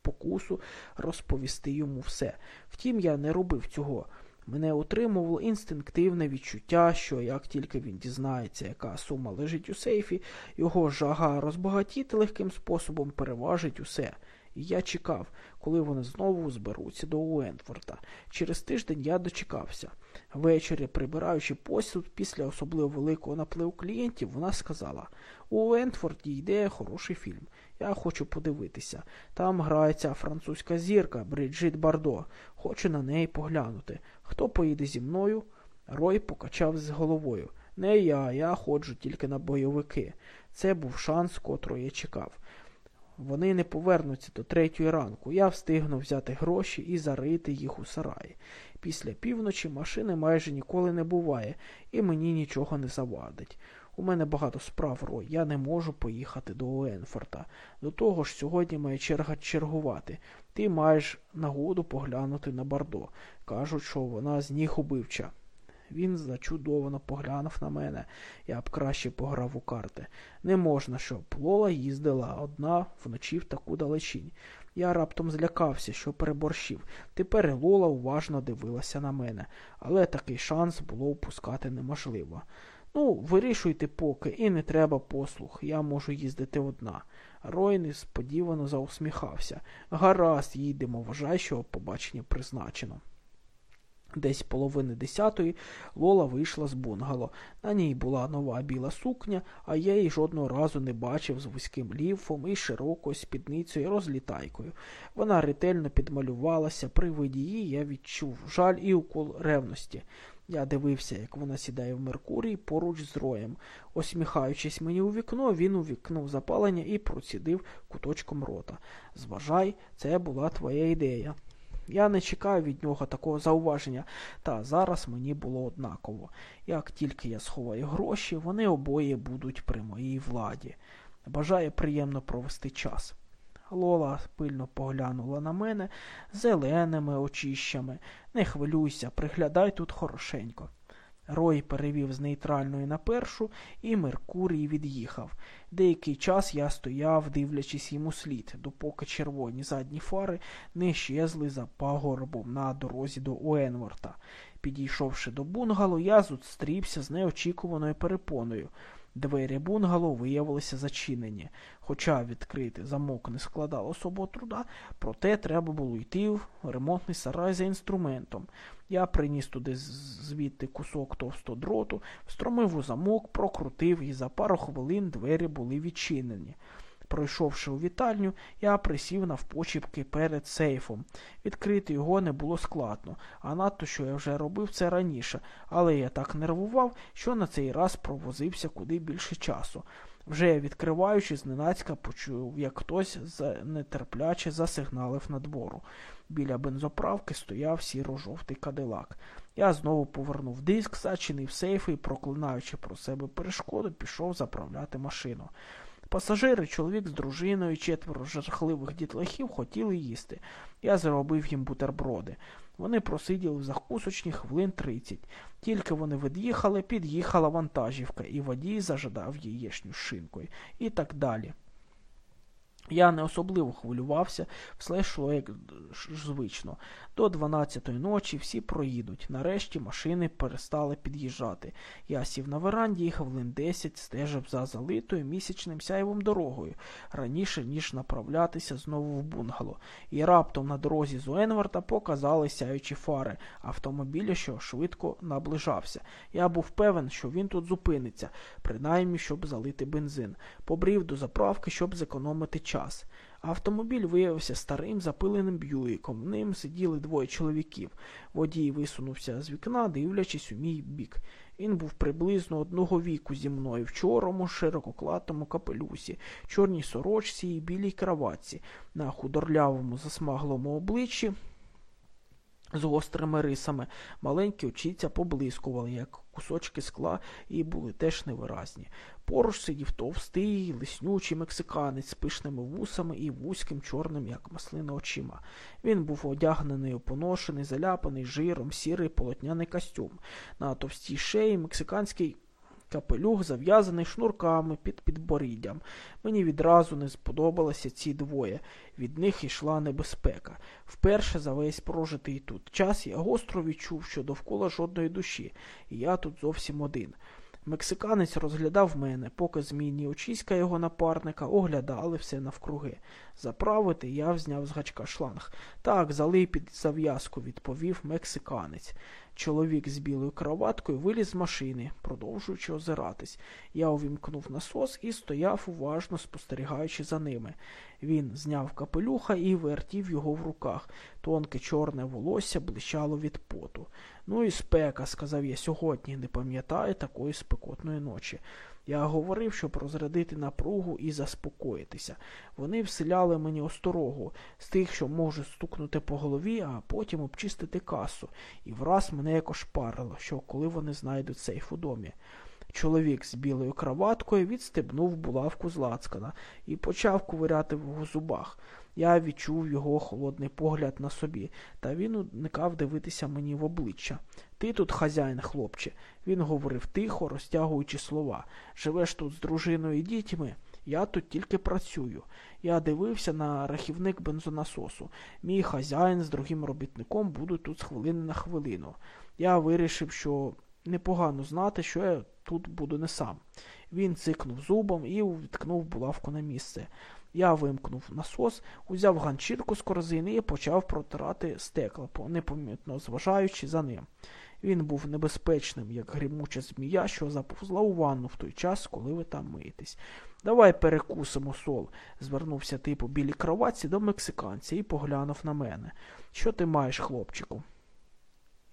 спокусу розповісти йому все. Втім, я не робив цього. Мене утримувало інстинктивне відчуття, що як тільки він дізнається, яка сума лежить у сейфі, його жага розбагатіти легким способом переважить усе. І я чекав, коли вони знову зберуться до Уентфорта. Через тиждень я дочекався. Ввечері, прибираючи посуд після особливо великого напливу клієнтів, вона сказала у Уентфорті йде хороший фільм. Я хочу подивитися. Там грається французька зірка Бриджит Бардо. Хочу на неї поглянути. Хто поїде зі мною? Рой покачав з головою. Не я, я ходжу тільки на бойовики. Це був шанс, котрого я чекав. Вони не повернуться до третьої ранку. Я встигну взяти гроші і зарити їх у сараї. Після півночі машини майже ніколи не буває, і мені нічого не завадить. У мене багато справ, Рой, я не можу поїхати до Уенфорта. До того ж, сьогодні моя черга чергувати. Ти маєш нагоду поглянути на Бардо. Кажуть, що вона з ніг убивча. Він зачудовано поглянув на мене, я б краще пограв у карти. Не можна, щоб Лола їздила одна вночі в таку далечінь. Я раптом злякався, що переборщив. Тепер Лола уважно дивилася на мене, але такий шанс було впускати неможливо. Ну, вирішуйте поки, і не треба послуг, я можу їздити одна. Рой несподівано заусміхався. Гаразд, їдемо, вважай, що побачення призначено. Десь половини десятої Лола вийшла з бунгало. На ній була нова біла сукня, а я її жодного разу не бачив з вузьким ліфом і широкою спідницею розлітайкою. Вона ретельно підмалювалася, при виді її я відчув жаль і укол ревності. Я дивився, як вона сідає в Меркурій поруч з роєм. Осміхаючись мені у вікно, він увікнув запалення і процідив куточком рота. Зважай, це була твоя ідея. Я не чекаю від нього такого зауваження, та зараз мені було однаково. Як тільки я сховаю гроші, вони обоє будуть при моїй владі. Бажаю приємно провести час. Лола пильно поглянула на мене зеленими очищами. Не хвилюйся, приглядай тут хорошенько. Рой перевів з нейтральної на першу, і Меркурій від'їхав. Деякий час я стояв, дивлячись йому слід, допоки червоні задні фари не щезли за пагорбом на дорозі до Уенворта. Підійшовши до бунгало, я зустрівся з неочікуваною перепоною. Двері бунгало виявилися зачинені. Хоча відкрити замок не складало особо труда, проте треба було йти в ремонтний сарай за інструментом. Я приніс туди звідти кусок товстого дроту, встромив у замок, прокрутив і за пару хвилин двері були відчинені. Пройшовши у вітальню, я присів навпочіпки перед сейфом. Відкрити його не було складно, а надто що я вже робив це раніше, але я так нервував, що на цей раз провозився куди більше часу. Вже відкриваючи, зненацька почув, як хтось нетерпляче засигналив на двору. Біля бензоправки стояв сіро-жовтий кадилак. Я знову повернув диск, зачинив сейф і, проклинаючи про себе перешкоду, пішов заправляти машину. Пасажири, чоловік з дружиною, четверо жахливих дітлахів хотіли їсти. Я зробив їм бутерброди. Вони просиділи в закусочні хвилин тридцять. Тільки вони від'їхали, під'їхала вантажівка, і водій зажадав яєчню шинкою. І так далі. Я не особливо хвилювався, все йшло як звично. До 12-ї ночі всі проїдуть. Нарешті машини перестали під'їжджати. Я сів на веранді і хвилин 10 стежив за залитою місячним сяйвом дорогою, раніше, ніж направлятися знову в бунгало. І раптом на дорозі з Уенварта показали сяючі фари автомобіля, що швидко наближався. Я був певен, що він тут зупиниться, принаймні, щоб залити бензин. Побрів до заправки, щоб зекономити час. Автомобіль виявився старим запиленим б'юїком. Ним сиділи двоє чоловіків. Водій висунувся з вікна, дивлячись у мій бік. Він був приблизно одного віку зі мною в чорному, ширококлатому капелюсі, чорній сорочці і білій краватці, на худорлявому засмаглому обличчі з гострими рисами. Маленькі очіця поблискували, як кусочки скла, і були теж невиразні. Поруч сидів товстий, лиснючий мексиканець з пишними вусами і вузьким чорним, як маслина очима. Він був одягнений, поношений, заляпаний жиром, сірий полотняний костюм. На товстій шиї мексиканський Капелюх зав'язаний шнурками під підборіддям. Мені відразу не сподобалися ці двоє. Від них йшла небезпека. Вперше за весь прожитий тут час я гостро відчув, що довкола жодної душі, і я тут зовсім один. Мексиканець розглядав мене, поки змінні очиська його напарника оглядали все навкруги. Заправити я взняв з гачка шланг. Так, залий під зав'язку, відповів мексиканець. Чоловік з білою кроваткою виліз з машини, продовжуючи озиратись. Я увімкнув насос і стояв уважно спостерігаючи за ними. Він зняв капелюха і вертів його в руках. Тонке чорне волосся блищало від поту. Ну і спека, сказав я сьогодні, не пам'ятаю такої спекотної ночі. Я говорив, щоб розрядити напругу і заспокоїтися. Вони вселяли мені осторогу з тих, що можуть стукнути по голові, а потім обчистити касу, і враз мене якось парило, що коли вони знайдуть сейф у домі. Чоловік з білою краваткою відстебнув булавку з лацкана і почав ковиряти в зубах. Я відчув його холодний погляд на собі, та він уникав дивитися мені в обличчя. Ти тут хазяїн, хлопче. Він говорив тихо, розтягуючи слова. Живеш тут з дружиною і дітьми. Я тут тільки працюю. Я дивився на рахівник бензонасосу. Мій хазяїн з другим робітником будуть тут з хвилини на хвилину. Я вирішив, що непогано знати, що я тут буду не сам. Він цикнув зубом і відкнув булавку на місце. Я вимкнув насос, узяв ганчірку з корзини і почав протирати стекла, непомітно зважаючи за ним. Він був небезпечним, як грімуча змія, що заповзла у ванну в той час, коли ви там миєтесь. Давай перекусимо сол, звернувся типу білій кроватці до мексиканця і поглянув на мене. Що ти маєш, хлопчику?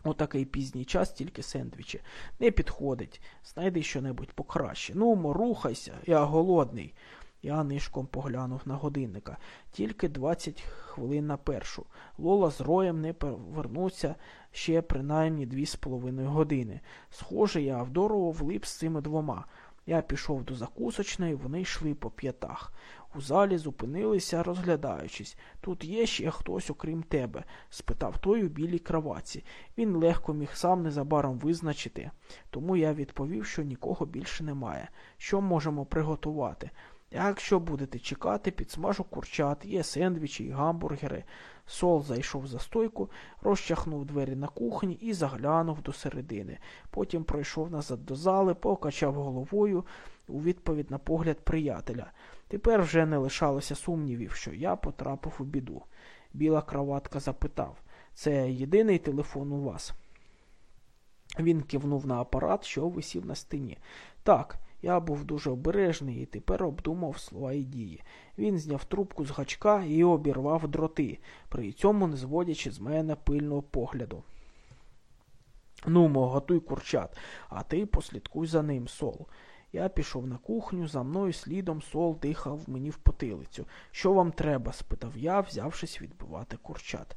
У такий пізній час тільки сендвічі. Не підходить. Знайди щонебудь покраще. Ну, рухайся, я голодний. Я нишком поглянув на годинника. Тільки 20 хвилин на першу. Лола з роєм не повернуться ще принаймні дві з половиною години. Схоже, я вдорово влип з цими двома. Я пішов до закусочної, вони йшли по п'ятах. У залі зупинилися, розглядаючись. Тут є ще хтось, окрім тебе? спитав той у білій кроваці. Він легко міг сам незабаром визначити, тому я відповів, що нікого більше немає. Що можемо приготувати? Якщо будете чекати, підсмажу курчат, є сендвічі і гамбургери. Сол зайшов за стойку, розчахнув двері на кухні і заглянув до середини. Потім пройшов назад до зали, покачав головою у відповідь на погляд приятеля. Тепер вже не лишалося сумнівів, що я потрапив у біду. Біла кроватка запитав це єдиний телефон у вас? Він кивнув на апарат, що висів на стіні. Так. Я був дуже обережний і тепер обдумав слова і дії. Він зняв трубку з гачка і обірвав дроти, при цьому не зводячи з мене пильного погляду. Нумо, готуй курчат, а ти послідкуй за ним, сол. Я пішов на кухню, за мною слідом сол дихав мені в потилицю. Що вам треба? спитав я, взявшись відбивати курчат.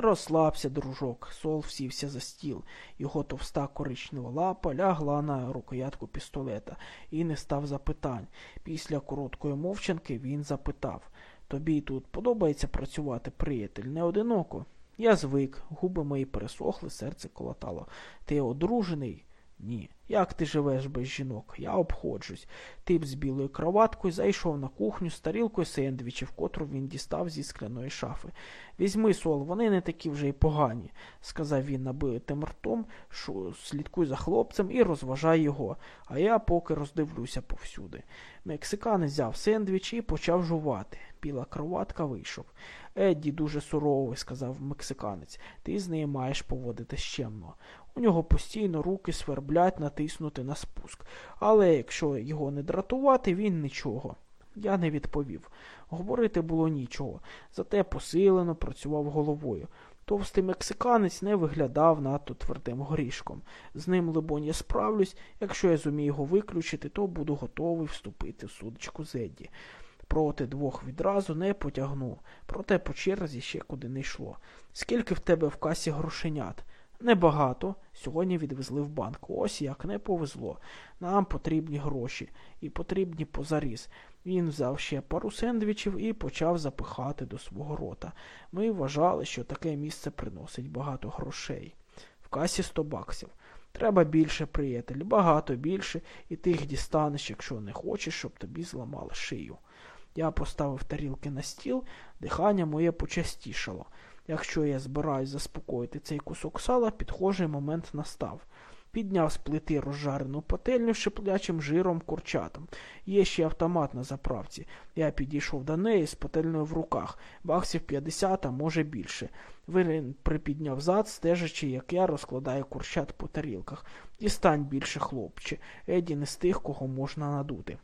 Розслабся, дружок, сол всівся за стіл. Його товста коричнева лапа лягла на рукоятку пістолета і не став запитань. Після короткої мовчанки він запитав Тобі тут подобається працювати, приятель, не одиноко? Я звик, губи мої пересохли, серце колотало. Ти одружений? Ні. Як ти живеш без жінок? Я обходжусь. Тип з білою кроваткою зайшов на кухню з тарілкою сендвічів, котру він дістав зі скляної шафи. Візьми, сол, вони не такі вже й погані, сказав він набитим ртом, що слідкуй за хлопцем і розважай його, а я поки роздивлюся повсюди. Мексиканець взяв сендвіч і почав жувати. Біла кроватка вийшов. Едді дуже суровий, сказав мексиканець. Ти з нею маєш поводитись чемно. У нього постійно руки сверблять натиснути на спуск. Але якщо його не дратувати, він нічого. Я не відповів. Говорити було нічого, зате посилено працював головою. Товстий мексиканець не виглядав надто твердим горішком. З ним, либонь, я справлюсь, якщо я зумію його виключити, то буду готовий вступити в судочку Зедді. Проти двох відразу не потягну, проте по черзі ще куди не йшло. Скільки в тебе в касі грошенят? Небагато. Сьогодні відвезли в банк. Ось як не повезло. Нам потрібні гроші. І потрібні позаріз. Він взяв ще пару сендвічів і почав запихати до свого рота. Ми вважали, що таке місце приносить багато грошей. В касі сто баксів. Треба більше, приятель, багато більше, і ти їх дістанеш, якщо не хочеш, щоб тобі зламали шию. Я поставив тарілки на стіл, дихання моє почастішало. Якщо я збираюсь заспокоїти цей кусок сала, підхожий момент настав. Підняв з плити розжарену пательню з шиплячим жиром курчатом. Є ще автомат на заправці. Я підійшов до неї з пательною в руках, баксів 50, а може більше. Він припідняв зад, стежачи, як я розкладаю курчат по тарілках. Дістань більше, хлопче. Еді не з тих, кого можна надути.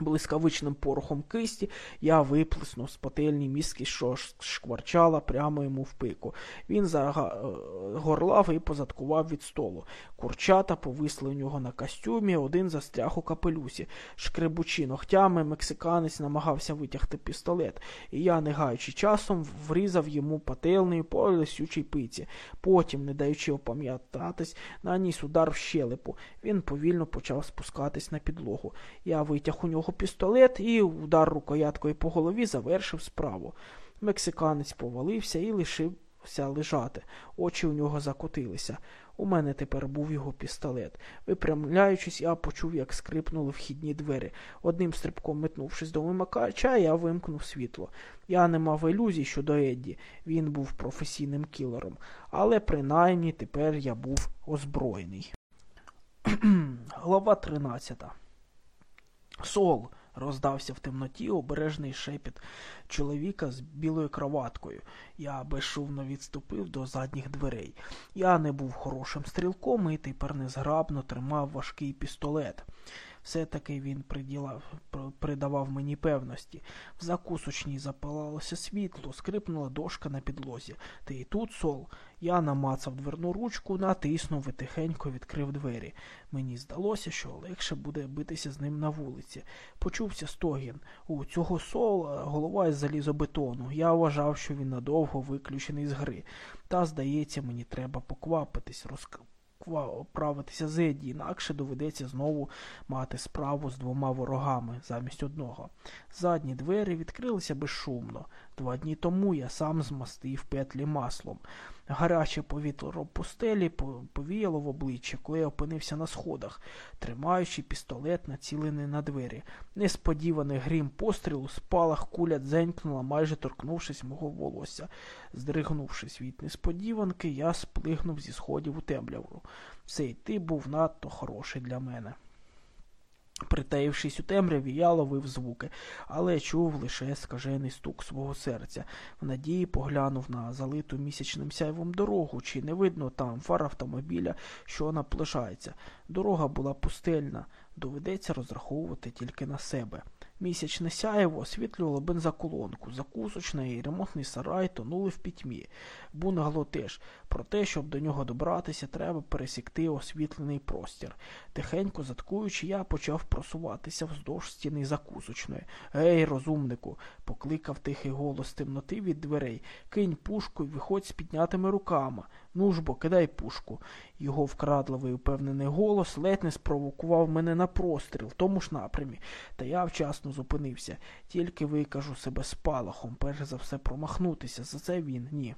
Блискавичним порохом кисті я виплеснув з пательні мізки, що шкварчала прямо йому в пику. Він загорлав і позадкував від столу. Курчата повисли у нього на костюмі, один застряг у капелюсі. Шкребучи ногтями, мексиканець намагався витягти пістолет, і я, не гаючи часом, врізав йому пательнею по лисючій пиці. Потім, не даючи опам'ятатись, наніс удар в щелепу. Він повільно почав спускатись на підлогу. Я витяг у нього нього пістолет і удар рукояткою по голові завершив справу. Мексиканець повалився і лишився лежати. Очі у нього закотилися. У мене тепер був його пістолет. Випрямляючись, я почув, як скрипнули вхідні двері. Одним стрибком метнувшись до вимикача, я вимкнув світло. Я не мав ілюзій щодо Едді. Він був професійним кілером. Але принаймні тепер я був озброєний. Глава тринадцята. Сол, роздався в темноті обережний шепіт чоловіка з білою кроваткою. Я безшумно відступив до задніх дверей. Я не був хорошим стрілком і тепер незграбно тримав важкий пістолет. Все-таки він приділав, придавав мені певності. В закусочній запалалося світло, скрипнула дошка на підлозі. Ти і тут, сол. Я намацав дверну ручку, натиснув і тихенько відкрив двері. Мені здалося, що легше буде битися з ним на вулиці. Почувся стогін. У цього сола голова із залізобетону. Я вважав, що він надовго виключений з гри. Та, здається, мені треба поквапитись, розк оправитися з Еді, інакше доведеться знову мати справу з двома ворогами замість одного. Задні двері відкрилися безшумно. Два дні тому я сам змастив петлі маслом. Гаряче повітря пустелі повіяло в обличчя, коли я опинився на сходах, тримаючи пістолет, націлений на двері. Несподіваний грім пострілу, спалах куля дзенькнула, майже торкнувшись мого волосся. Здригнувшись від несподіванки, я сплигнув зі сходів у темряву. Цей ти був надто хороший для мене. Притаївшись у темряві, я ловив звуки, але чув лише скажений стук свого серця. В надії поглянув на залиту місячним сяйвом дорогу, чи не видно там фар автомобіля, що наближається. Дорога була пустельна, доведеться розраховувати тільки на себе. Місячне сяєво освітлювало бензоколонку, закусочна і ремонтний сарай тонули в пітьмі. Бунгало теж. Про те, щоб до нього добратися, треба пересікти освітлений простір. Тихенько заткуючи, я почав просуватися вздовж стіни закусочної. Гей, розумнику, покликав тихий голос темноти від дверей. Кинь пушку і виходь з піднятими руками. Ну ж бо, кидай пушку. Його вкрадливий упевнений голос ледь не спровокував мене на простріл в тому ж напрямі, та я вчасно зупинився. Тільки викажу себе спалахом, перш за все промахнутися. За це він ні.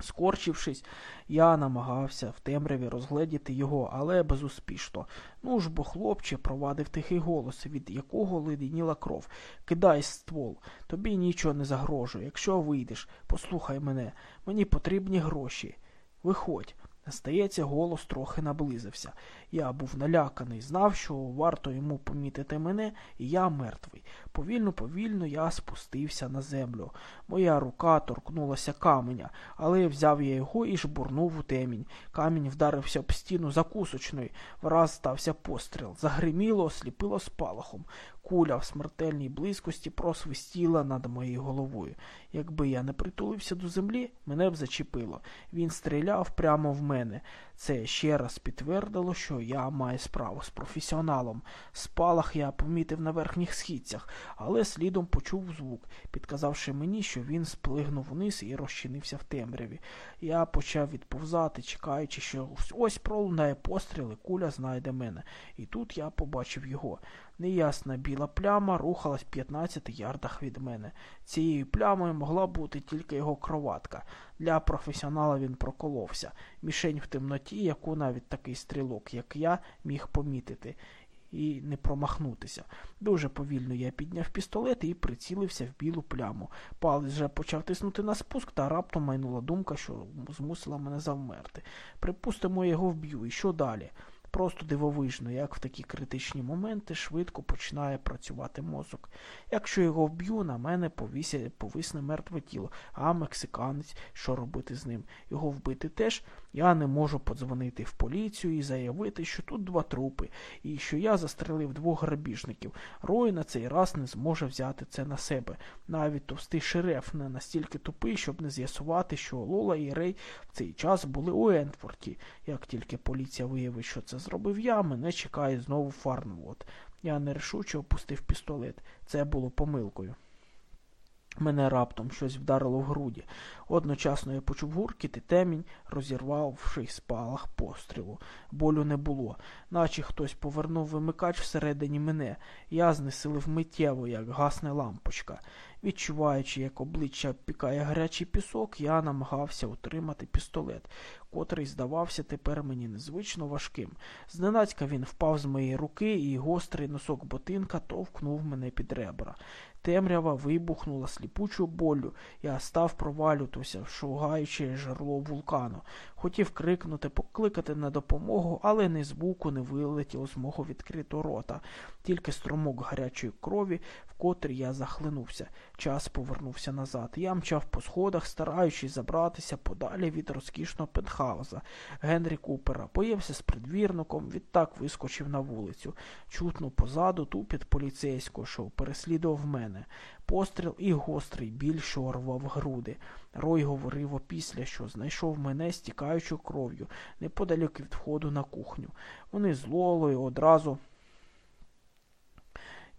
Скорчившись, я намагався в темряві розгледіти його, але безуспішно. Ну ж бо, хлопче, провадив тихий голос, від якого леденіла кров. Кидай ствол, тобі нічого не загрожує. Якщо вийдеш, послухай мене, мені потрібні гроші. Виходь. Здається, голос трохи наблизився. Я був наляканий, знав, що варто йому помітити мене, і я мертвий. Повільно, повільно я спустився на землю. Моя рука торкнулася каменя, але взяв я його і жбурнув у темінь. Камінь вдарився об стіну закусочної. Враз стався постріл. Загриміло, осліпило спалахом. Куля в смертельній близькості просвистіла над моєю головою. Якби я не притулився до землі, мене б зачепило. Він стріляв прямо в мене. Це ще раз підтвердило, що я маю справу з професіоналом. Спалах я помітив на верхніх східцях, але слідом почув звук, підказавши мені, що він сплигнув вниз і розчинився в темряві. Я почав відповзати, чекаючи, що ось пролунає постріл і куля знайде мене. І тут я побачив його. Неясна біла пляма рухалась 15 ярдах від мене. Цією плямою могла бути тільки його кроватка. Для професіонала він проколовся. Мішень в темноті, яку навіть такий стрілок, як я, міг помітити. І не промахнутися. Дуже повільно я підняв пістолет і прицілився в білу пляму. Палець вже почав тиснути на спуск, та раптом майнула думка, що змусила мене завмерти. Припустимо, його вб'ю. І що далі? Просто дивовижно, як в такі критичні моменти швидко починає працювати мозок. Якщо його вб'ю, на мене повісять, повисне мертве тіло, а мексиканець, що робити з ним? Його вбити теж я не можу подзвонити в поліцію і заявити, що тут два трупи, і що я застрелив двох грабіжників. Рой на цей раз не зможе взяти це на себе. Навіть товстий шереф не настільки тупий, щоб не з'ясувати, що Лола і Рей в цей час були у Ентфорті. Як тільки поліція виявить, що це зробив я, мене чекає знову Фарнвуд. Я нерішуче опустив пістолет. Це було помилкою. Мене раптом щось вдарило в груді. Одночасно я почув гуркіт і темінь, розірвавши спалах пострілу. Болю не було, наче хтось повернув вимикач всередині мене. Я знесилив миттєво, як гасне лампочка. Відчуваючи, як обличчя пікає гарячий пісок, я намагався утримати пістолет, котрий здавався тепер мені незвично важким. Зненацька він впав з моєї руки, і гострий носок ботинка товкнув мене під ребра. Темрява вибухнула сліпучою болю. Я став провалюватися, шугаючи жерло вулкану. Хотів крикнути, покликати на допомогу, але ні звуку не вилетіло з мого відкритого рота, тільки струмок гарячої крові, в котрій я захлинувся. Час повернувся назад. Я мчав по сходах, стараючись забратися подалі від розкішного пентхауза. Генрі Купера поївся з придвірником, відтак вискочив на вулицю. Чутно позаду тупіт поліцейського, що переслідував мене. Постріл і гострий біль, що рвав груди. Рой говорив опісля, що знайшов мене, стікаючи кров'ю, неподалік від входу на кухню. Вони з Лолою одразу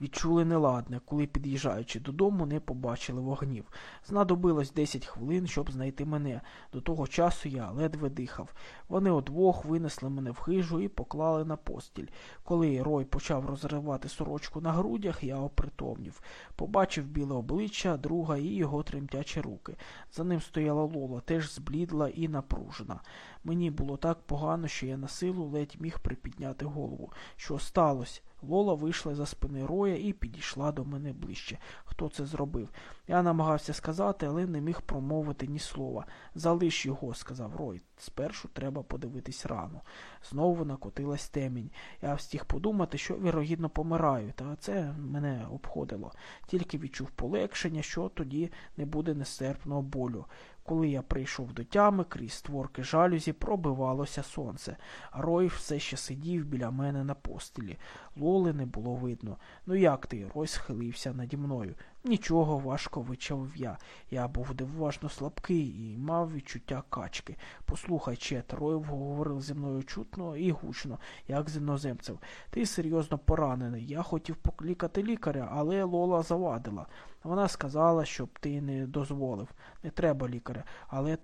відчули неладне, коли, під'їжджаючи додому, не побачили вогнів. Знадобилось 10 хвилин, щоб знайти мене. До того часу я ледве дихав. Вони удвох винесли мене в хижу і поклали на постіль. Коли Рой почав розривати сорочку на грудях, я опритомнів. Побачив біле обличчя друга і його тремтячі руки. За ним стояла Лола, теж зблідла і напружена. Мені було так погано, що я на силу ледь міг припідняти голову. Що сталося? Лола вийшла за спини Роя і підійшла до мене ближче. Хто це зробив? Я намагався сказати, але не міг промовити ні слова. Залиш його, сказав Рой. Спершу треба подивитись рану. Знову накотилась темінь. Я встиг подумати, що, вірогідно, помираю, та це мене обходило. Тільки відчув полегшення, що тоді не буде нестерпного болю. Коли я прийшов до тями, крізь створки жалюзі пробивалося сонце, Рой все ще сидів біля мене на постелі. Лоли не було видно. Ну як ти? Рой схилився наді мною. Нічого важко вичавив я. Я був дивоважно слабкий і мав відчуття качки. Послухай, Чет, Рой говорив зі мною чутно і гучно, як з іноземцем. Ти серйозно поранений. Я хотів покликати лікаря, але Лола завадила. Вона сказала, щоб ти не дозволив. Не треба лікаря, але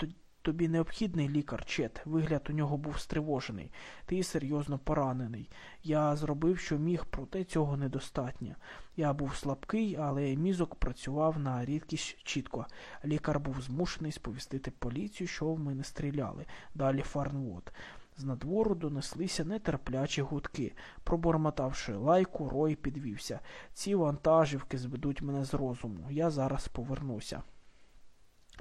Тобі необхідний лікар, Чет. Вигляд у нього був стривожений. Ти серйозно поранений. Я зробив, що міг, проте цього недостатньо. Я був слабкий, але мізок працював на рідкість чітко. Лікар був змушений сповістити поліцію, що в мене стріляли. Далі Фарнвуд. З надвору донеслися нетерплячі гудки. Пробормотавши лайку, Рой підвівся. Ці вантажівки зведуть мене з розуму. Я зараз повернуся.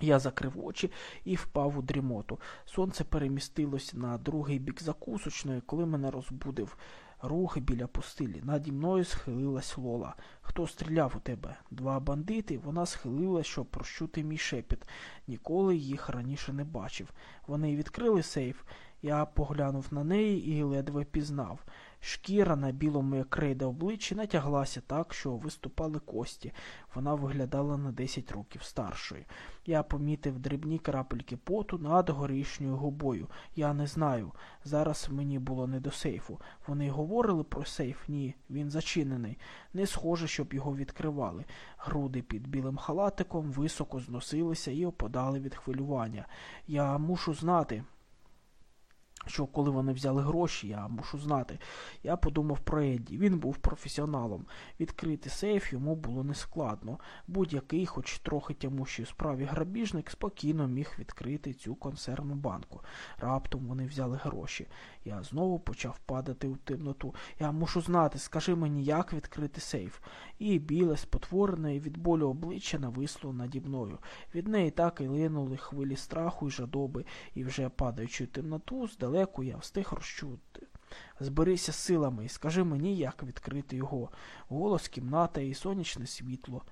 Я закрив очі і впав у дрімоту. Сонце перемістилось на другий бік закусочної, коли мене розбудив рухи біля пустилі. Наді мною схилилась Лола. Хто стріляв у тебе? Два бандити. Вона схилилась, щоб прощути мій шепіт. Ніколи їх раніше не бачив. Вони відкрили сейф. Я поглянув на неї і ледве пізнав. Шкіра на білому як крейда обличчі натяглася так, що виступали кості. Вона виглядала на 10 років старшою. Я помітив дрібні крапельки поту над горішньою губою. Я не знаю. Зараз мені було не до сейфу. Вони говорили про сейф? Ні, він зачинений. Не схоже, щоб його відкривали. Груди під білим халатиком високо зносилися і опадали від хвилювання. Я мушу знати що коли вони взяли гроші, я мушу знати. Я подумав про Едді. Він був професіоналом. Відкрити сейф йому було нескладно. Будь-який, хоч трохи тямущий у справі грабіжник, спокійно міг відкрити цю консервну банку. Раптом вони взяли гроші. Я знову почав падати у темноту. Я мушу знати, скажи мені, як відкрити сейф. І біле, спотворене від болю обличчя нависло наді мною. Від неї так і линули хвилі страху і жадоби, і вже падаючи в темноту, здалеку я встиг розчути. Зберися силами і скажи мені, як відкрити його. Голос, кімната і сонячне світло.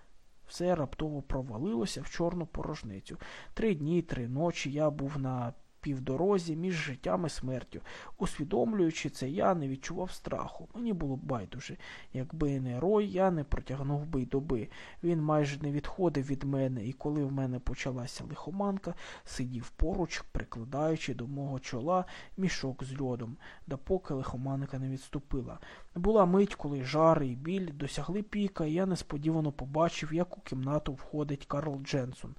Все раптово провалилося в чорну порожницю. Три дні, три ночі я був на півдорозі між життям і смертю. Усвідомлюючи це, я не відчував страху. Мені було байдуже. Якби не рой, я не протягнув би й доби. Він майже не відходив від мене, і коли в мене почалася лихоманка, сидів поруч, прикладаючи до мого чола мішок з льодом, допоки лихоманка не відступила. Була мить, коли жари і біль досягли піка, і я несподівано побачив, як у кімнату входить Карл Дженсон.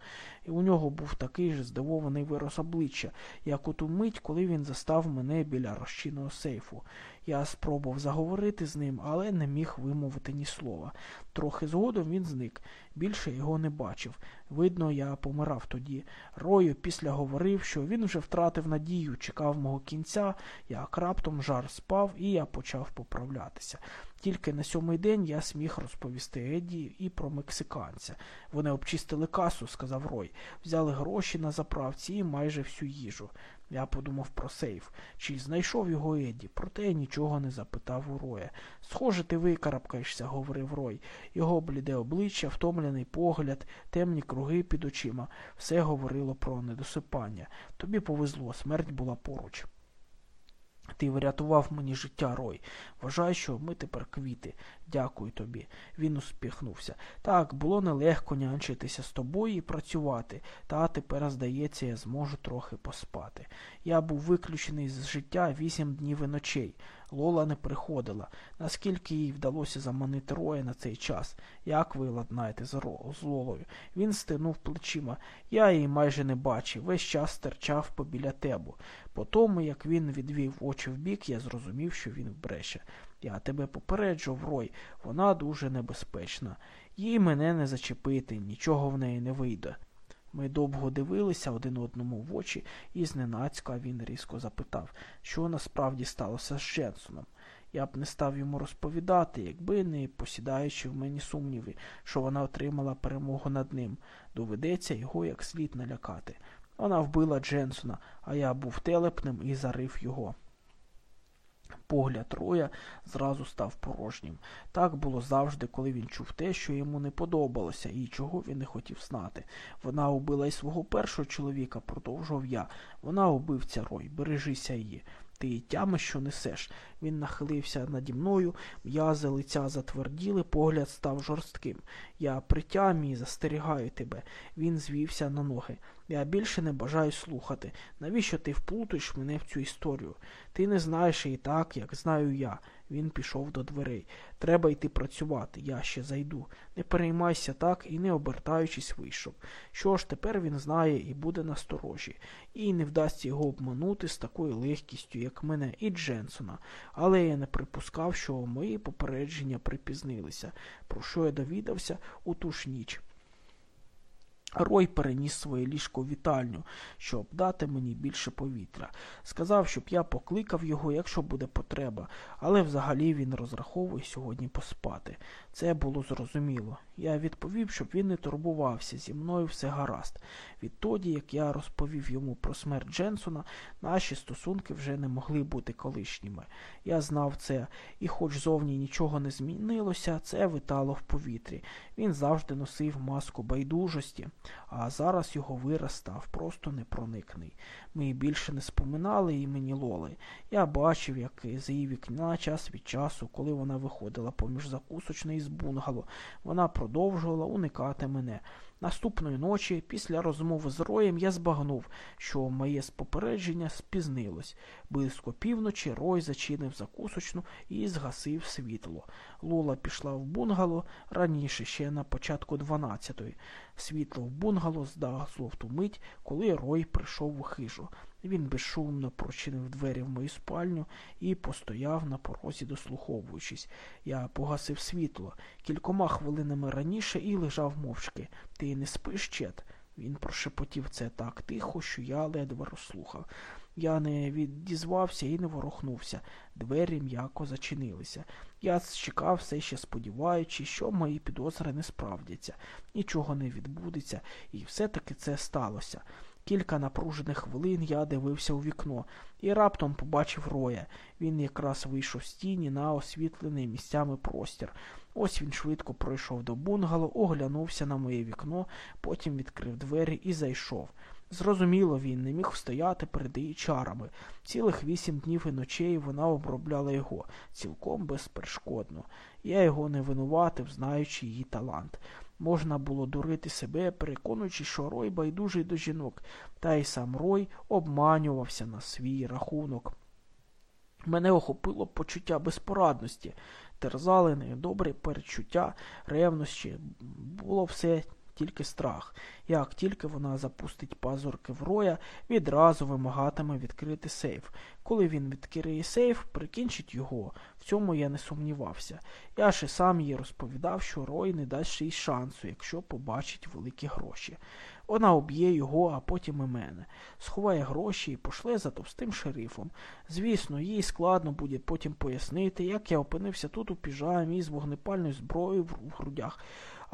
І у нього був такий же здивований вираз обличчя, як у ту мить, коли він застав мене біля розчинного сейфу. Я спробував заговорити з ним, але не міг вимовити ні слова. Трохи згодом він зник. Більше його не бачив. Видно, я помирав тоді. Рою після говорив, що він вже втратив надію, чекав мого кінця, як раптом жар спав, і я почав поправлятися. Тільки на сьомий день я сміг розповісти Едді і про мексиканця. Вони обчистили касу, сказав Рой, взяли гроші на заправці і майже всю їжу. Я подумав про сейф, чи знайшов його Едді, проте я нічого не запитав у Роя. Схоже, ти викарабкаєшся, говорив Рой. Його бліде обличчя, втомлений погляд, темні круги під очима. Все говорило про недосипання. Тобі повезло, смерть була поруч. Ти врятував мені життя, Рой. Вважаю, що ми тепер квіти. Дякую тобі. Він успіхнувся. Так, було нелегко нянчитися з тобою і працювати, та тепер, здається, я зможу трохи поспати. Я був виключений з життя вісім днів і ночей. Лола не приходила. Наскільки їй вдалося заманити Роя на цей час? Як ви ладнаєте з, з Лолою? Він стинув плечима. Я її майже не бачив, весь час стирчав побіля тебу. По тому, як він відвів очі вбік, я зрозумів, що він бреше. Я тебе попереджував, Рой, вона дуже небезпечна. Їй мене не зачепити, нічого в неї не вийде. Ми довго дивилися один одному в очі, і зненацька він різко запитав, що насправді сталося з Дженсоном. Я б не став йому розповідати, якби не посідаючи в мені сумніви, що вона отримала перемогу над ним. Доведеться його як слід налякати. Вона вбила Дженсона, а я був телепним і зарив його. Погляд Роя зразу став порожнім. Так було завжди, коли він чув те, що йому не подобалося, і чого він не хотів знати. Вона убила й свого першого чоловіка, продовжував я. Вона убивця Рой, бережися її. Ти тями, що несеш. Він нахилився наді мною, м'язи лиця затверділи, погляд став жорстким. Я притям і застерігаю тебе. Він звівся на ноги. Я більше не бажаю слухати. Навіщо ти вплутуєш мене в цю історію? Ти не знаєш її так, як знаю я. Він пішов до дверей. Треба йти працювати, я ще зайду. Не переймайся так і не обертаючись, вийшов. Що ж, тепер він знає і буде насторожі, і не вдасться його обманути з такою легкістю, як мене, і Дженсона. Але я не припускав, що мої попередження припізнилися, про що я довідався у ту ж ніч. Рой переніс своє ліжко в вітальню, щоб дати мені більше повітря. Сказав, щоб я покликав його, якщо буде потреба, але взагалі він розраховує сьогодні поспати. Це було зрозуміло. Я відповів, щоб він не турбувався, зі мною все гаразд. Відтоді, як я розповів йому про смерть Дженсона, наші стосунки вже не могли бути колишніми. Я знав це, і, хоч зовні нічого не змінилося, це витало в повітрі. Він завжди носив маску байдужості, а зараз його вираз став просто непроникний. Ми більше не споминали імені Лоли. Я бачив, як з її вікна час від часу, коли вона виходила поміж закусочної з бунгало, вона продовжувала уникати мене. Наступної ночі, після розмови з Роєм, я збагнув, що моє спопередження спізнилось. Близько півночі Рой зачинив закусочну і згасив світло. Лола пішла в бунгало раніше, ще на початку дванадцятої. Світло в бунгало здасло в ту мить, коли Рой прийшов у хижу. Він безшумно прочинив двері в мою спальню і постояв на порозі, дослуховуючись. Я погасив світло кількома хвилинами раніше і лежав мовчки. Ти не спиш, Чет? Він прошепотів це так тихо, що я ледве розслухав. Я не відізвався і не ворухнувся. Двері м'яко зачинилися. Я чекав все ще сподіваючись, що мої підозри не справдяться, нічого не відбудеться, і все-таки це сталося. Кілька напружених хвилин я дивився у вікно і раптом побачив роя. Він якраз вийшов з тіні на освітлений місцями простір. Ось він швидко пройшов до бунгало, оглянувся на моє вікно, потім відкрив двері і зайшов. Зрозуміло, він не міг стояти перед її чарами. Цілих вісім днів і ночей вона обробляла його цілком безперешкодно. Я його не винуватив, знаючи її талант. Можна було дурити себе, переконуючи, що Рой байдужий до жінок, та й сам Рой обманювався на свій рахунок. Мене охопило почуття безпорадності, терзали недобре перечуття, ревності. Було все тільки страх. Як тільки вона запустить пазурки в роя, відразу вимагатиме відкрити сейф. Коли він відкриє сейф, прикінчить його. В цьому я не сумнівався. Я ще сам їй розповідав, що Рой не дасть їй шансу, якщо побачить великі гроші. Вона об'є його, а потім і мене. Сховає гроші і пошле за товстим шерифом. Звісно, їй складно буде потім пояснити, як я опинився тут у піжамі з вогнепальною зброєю в грудях.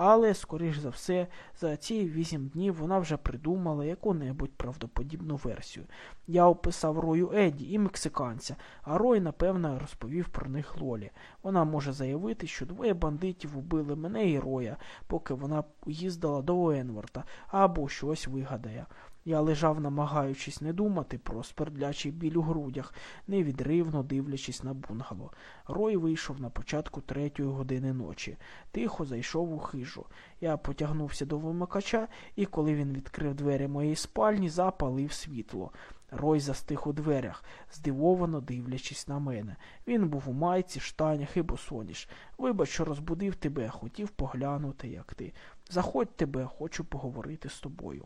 Але, скоріш за все, за ці вісім днів вона вже придумала яку-небудь правдоподібну версію. Я описав рою Еді і мексиканця, а Рой, напевно, розповів про них Лолі. Вона може заявити, що двоє бандитів убили мене і Роя, поки вона їздила до Енворта, або щось вигадає. Я лежав, намагаючись не думати про спердлячий біль у грудях, невідривно дивлячись на бунгало. Рой вийшов на початку третьої години ночі. Тихо зайшов у хижу. Я потягнувся до вимикача, і коли він відкрив двері моєї спальні, запалив світло. Рой застиг у дверях, здивовано дивлячись на мене. Він був у майці, штанях і босоніж. Вибач, що розбудив тебе, хотів поглянути, як ти. Заходь тебе, хочу поговорити з тобою.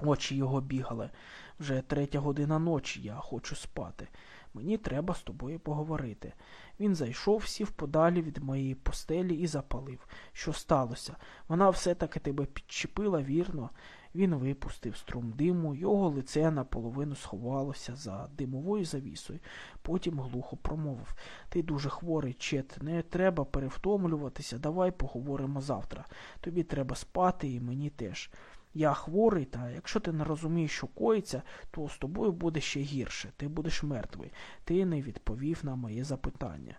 Очі його бігали. Вже третя година ночі, я хочу спати. Мені треба з тобою поговорити. Він зайшов, сів подалі від моєї постелі і запалив. Що сталося? Вона все-таки тебе підчепила, вірно. Він випустив струм диму, його лице наполовину сховалося за димовою завісою, потім глухо промовив Ти дуже хворий, Чет, не треба перевтомлюватися, давай поговоримо завтра. Тобі треба спати і мені теж. Я хворий, та якщо ти не розумієш, що коїться, то з тобою буде ще гірше. Ти будеш мертвий. Ти не відповів на моє запитання.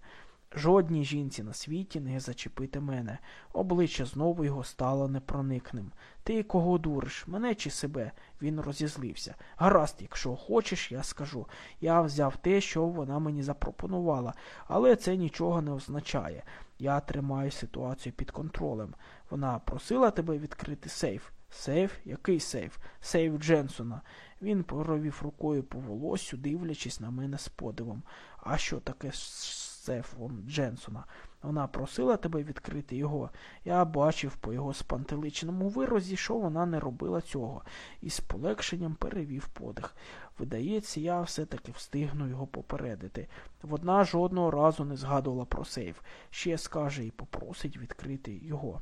Жодній жінці на світі не зачепити мене. Обличчя знову його стало непроникним. Ти кого дуриш, мене чи себе? Він розізлився. Гаразд, якщо хочеш, я скажу. Я взяв те, що вона мені запропонувала, але це нічого не означає. Я тримаю ситуацію під контролем. Вона просила тебе відкрити сейф. Сейф? Який сейф? Сейф Дженсона. Він провів рукою по волосю, дивлячись на мене з подивом. А що таке з фон Дженсона? Вона просила тебе відкрити його. Я бачив по його спантеличному виразі, що вона не робила цього, і з полегшенням перевів подих. Видається, я все-таки встигну його попередити. Вона жодного разу не згадувала про сейф. Ще скаже і попросить відкрити його.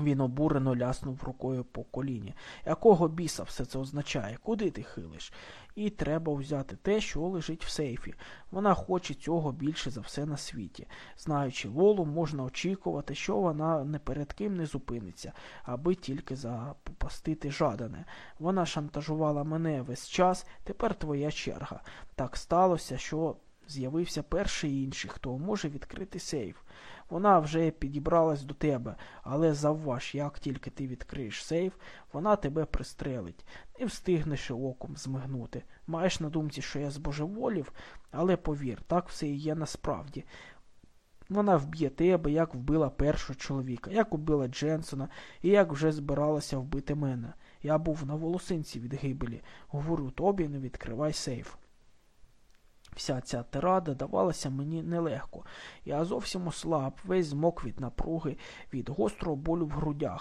Він обурено ляснув рукою по коліні. Якого біса все це означає? Куди ти хилиш? І треба взяти те, що лежить в сейфі. Вона хоче цього більше за все на світі. Знаючи Лолу, можна очікувати, що вона не перед ким не зупиниться, аби тільки запопастити жадане. Вона шантажувала мене весь час, тепер твоя черга. Так сталося, що з'явився перший інший, хто може відкрити сейф. Вона вже підібралась до тебе, але завваж, як тільки ти відкриєш сейф, вона тебе пристрелить. Не встигнеш оком змигнути. Маєш на думці, що я збожеволів, але повір, так все і є насправді. Вона вб'є тебе, як вбила першого чоловіка, як убила Дженсона і як вже збиралася вбити мене. Я був на волосинці від гибелі. Говорю тобі, не відкривай сейф. Вся ця тирада давалася мені нелегко. Я зовсім ослаб, весь змок від напруги, від гострого болю в грудях.